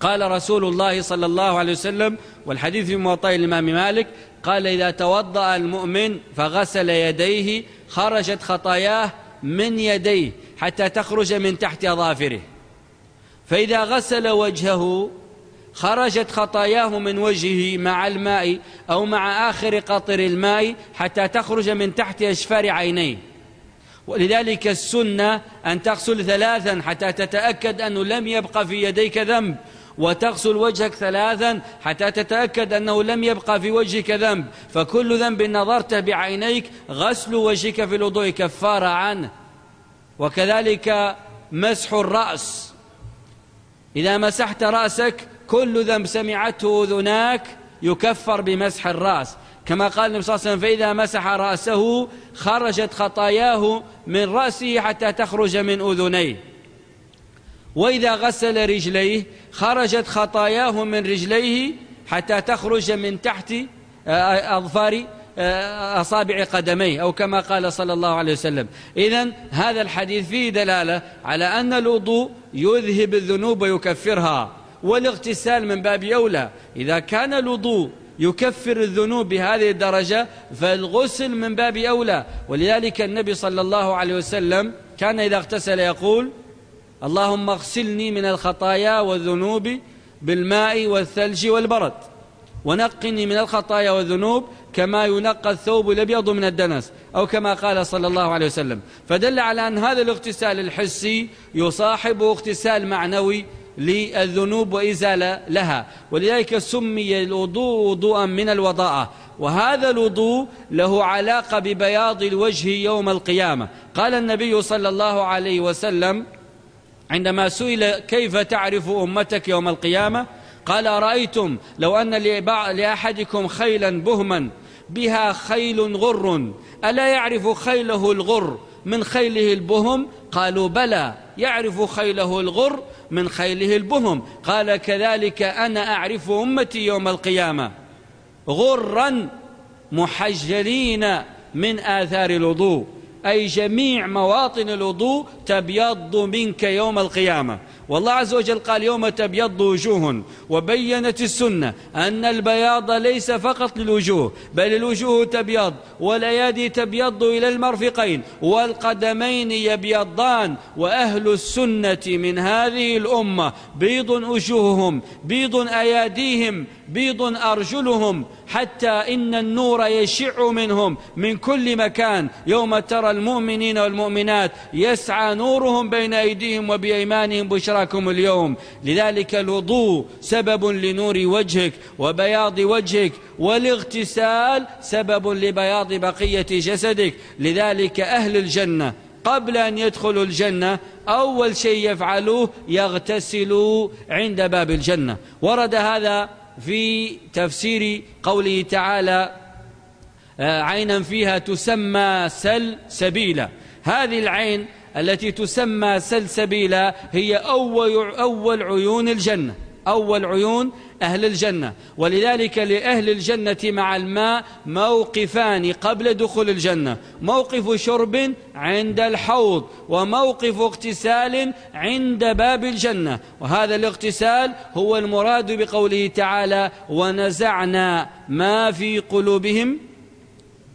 قال رسول الله صلى الله عليه وسلم والحديث في موطئ الإمام مالك قال إذا توضأ المؤمن فغسل يديه خرجت خطاياه من يديه حتى تخرج من تحت أظافره فإذا غسل وجهه خرجت خطاياه من وجهه مع الماء أو مع آخر قطر الماء حتى تخرج من تحت أشفار عينيه. ولذلك السنة أن تغسل ثلاثا حتى تتأكد أنه لم يبقى في يديك ذنب. وتغسل وجهك ثلاثا حتى تتأكد أنه لم يبقى في وجهك ذنب. فكل ذنب نظرته بعينيك غسل وجهك في الوضوء كفارة عنه. وكذلك مسح الرأس. إذا مسحت رأسك كل ذنب سمعته أذناك يكفر بمسح الرأس. كما قال النبي صلى الله عليه وسلم فإذا مسح رأسه خرجت خطاياه من رأسه حتى تخرج من أذنيه. وإذا غسل رجليه خرجت خطاياه من رجليه حتى تخرج من تحت آه، أظفار آه، أصابع قدميه أو كما قال صلى الله عليه وسلم. إذا هذا الحديث فيه دلالة على أن الوضوء يذهب الذنوب ويكفرها والاغتسال من باب أولى. إذا كان الوضوء يكفر الذنوب بهذه الدرجة فالغسل من باب أولى. ولذلك النبي صلى الله عليه وسلم كان إذا اغتسل يقول اللهم اغسلني من الخطايا والذنوب بالماء والثلج والبرد. ونقني من الخطايا والذنوب كما ينقى الثوب الأبيض من الدنس أو كما قال صلى الله عليه وسلم. فدل على أن هذا الاغتسال الحسي يصاحب اغتسال معنوي للذنوب وإزالة لها. ولذلك سمي الوضوء وضوءا من الوضاءة. وهذا الوضوء له علاقة ببياض الوجه يوم القيامة. قال النبي صلى الله عليه وسلم عندما سئل كيف تعرف أمتك يوم القيامة قال أرأيتم لو أن لأحدكم خيلا بهما بها خيل غر ألا يعرف خيله الغر من خيله البهم؟ قالوا بلى يعرف خيله الغر من خيله البهم. قال كذلك أنا أعرف أمتي يوم القيامة. غرا محجلين من آثار الوضوء. أي جميع مواطن الوضوء تبيض منك يوم القيامة. والله عز وجل قال يوم تبيض وجوه وبينت السنة أن البياض ليس فقط للوجوه بل الوجوه تبيض والأيادي تبيض إلى المرفقين والقدمين يبيضان وأهل السنة من هذه الأمة بيض وجوههم بيض أياديهم بيض أرجلهم حتى إن النور يشع منهم من كل مكان يوم ترى المؤمنين والمؤمنات يسعى نورهم بين أيديهم وبأيمانهم بشراكم اليوم. لذلك الوضوء سبب لنور وجهك وبياض وجهك والاغتسال سبب لبياض بقية جسدك. لذلك أهل الجنة قبل أن يدخلوا الجنة أول شيء يفعلوه يغتسلوا عند باب الجنة. ورد هذا في تفسير قوله تعالى آه، عينا فيها تسمى سل سبيلا هذه العين التي تسمى سلسبيلا هي أول, أول عيون الجنة أول عيون أهل الجنة. ولذلك لأهل الجنة مع الماء موقفان قبل دخول الجنة. موقف شرب عند الحوض وموقف اغتسال عند باب الجنة. وهذا الاغتسال هو المراد بقوله تعالى ونزعنا ما في قلوبهم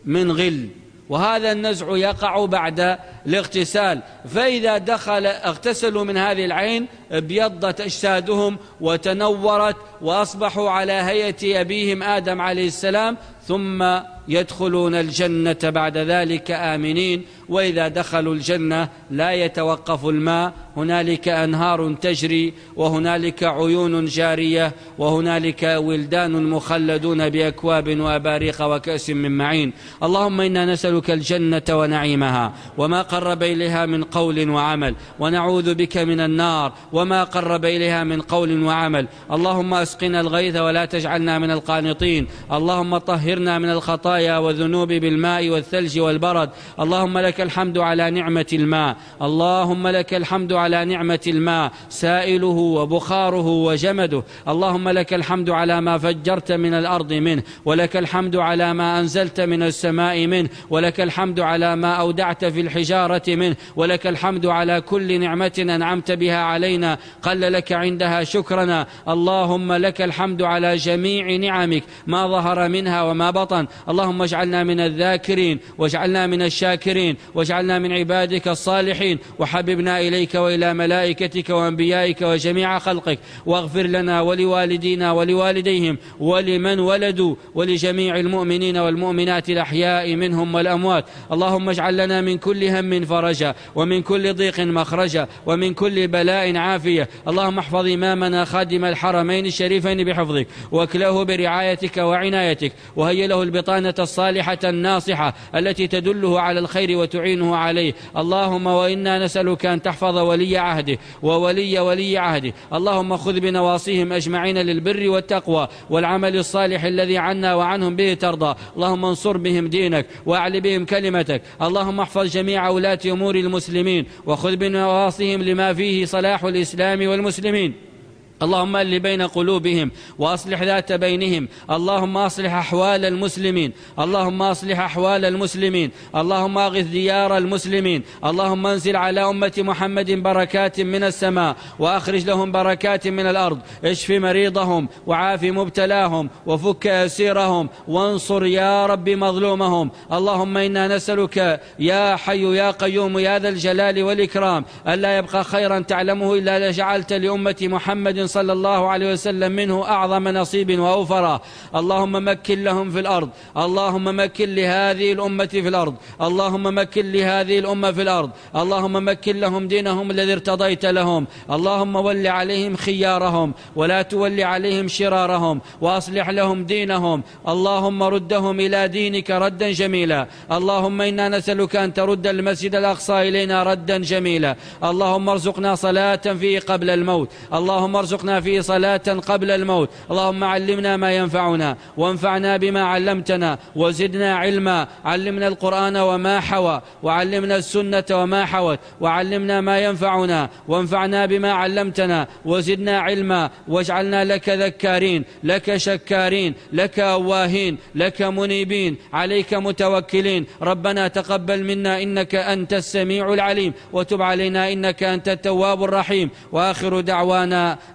من غل وهذا النزع يقع بعد الاغتسال. فإذا دخل اغتسلوا من هذه العين ابيضت أجسادهم وتنورت وأصبحوا على هيئة أبيهم آدم عليه السلام ثم يدخلون الجنة بعد ذلك آمنين. وإذا دخلوا الجنة لا يتوقف الماء هنالك أنهار تجري وهنالك عيون جارية وهنالك ولدان مخلدون بأكواب وأباريق وكأس من معين. اللهم إنا نسألك الجنة ونعيمها وما قرب إليها من قول وعمل ونعوذ بك من النار وما قرب إليها من قول وعمل. اللهم أسقنا الغيث ولا تجعلنا من القانطين. اللهم طهرنا من الخطايا والذنوب بالماء والثلج والبرد. اللهم لك الحمد على نعمة الماء. اللهم لك الحمد على نعمة الماء سائله وبخاره وجمده. اللهم لك الحمد على ما فجرت من الأرض منه ولك الحمد على ما أنزلت من السماء منه ولك الحمد على ما أودعت في الحجارة منه ولك الحمد على كل نعمة أنعمت بها علينا. قل لك عندها شكرنا. اللهم لك الحمد على جميع نعمك ما ظهر منها وما بطن. اللهم اجعلنا من الذاكرين واجعلنا من الشاكرين واجعلنا من عبادك الصالحين. وحببنا إليك وإلى ملائكتك وأنبيائك وجميع خلقك. واغفر لنا ولوالدينا ولوالديهم ولمن ولدوا ولجميع المؤمنين والمؤمنات الأحياء منهم والأموات. اللهم اجعل لنا من كل هم فرجا ومن كل ضيق مخرجا ومن كل بلاء عافية. اللهم احفظ إمامنا خادم الحرمين الشريفين بحفظك. واكله برعايتك وعنايتك. وهي له البطانة الصالحة الناصحة التي تدله على الخير وتعينه عليه. اللهم وإنا نسألك أن تحفظ ولي عهده وولي ولي عهده. اللهم خذ بنواصيهم أجمعين للبر والتقوى والعمل الصالح الذي عنا وعنهم به ترضى. اللهم انصر بهم دينك وأعل بهم كلمتك. اللهم احفظ جميع ولاة أمور المسلمين وخذ بنواصيهم لما فيه صلاح الإسلام والمسلمين. اللهم ال بين قلوبهم وأصلح ذات بينهم. اللهم أصلح أحوال المسلمين. اللهم أصلح أحوال المسلمين. اللهم أغث ديار المسلمين. اللهم أنزل على أمة محمد بركات من السماء وأخرج لهم بركات من الأرض. اشف مريضهم وعاف مبتلاهم وفك اسيرهم وانصر يا رب مظلومهم. اللهم إنا نسألك يا حي يا قيوم يا ذا الجلال والإكرام ألا يبقى خيرا تعلمه إلا لجعلت لأمة محمد صلى الله عليه وسلم منه أعظم نصيب وأوفرا اللهم مكن لهم في الأرض. اللهم مكن لهذه الأمة في الأرض. اللهم مكن لهذه الأمة في الأرض. اللهم مكن لهم دينهم الذي ارتضيت لهم. اللهم ول عليهم خيارهم. ولا تول عليهم شرارهم. وأصلح لهم دينهم. اللهم ردهم إلى دينك ردا جميلا. اللهم إنا نسألك أن ترد المسجد الأقصى إلينا ردا جميلا. اللهم ارزقنا صلاة فيه قبل الموت. اللهم ارزقنا وارزقنا فيه صلاة قبل الموت. اللهم علمنا ما ينفعنا وانفعنا بما علمتنا وزدنا علما. علمنا القرآن وما حوى وعلمنا السنة وما حوت وعلمنا ما ينفعنا. وانفعنا بما علمتنا وزدنا علما. واجعلنا لك ذكارين لك شكارين لك أواهين لك منيبين عليك متوكلين. ربنا تقبل منا إنك أنت السميع العليم وتب علينا إنك أنت التواب الرحيم. وآخر دعوانا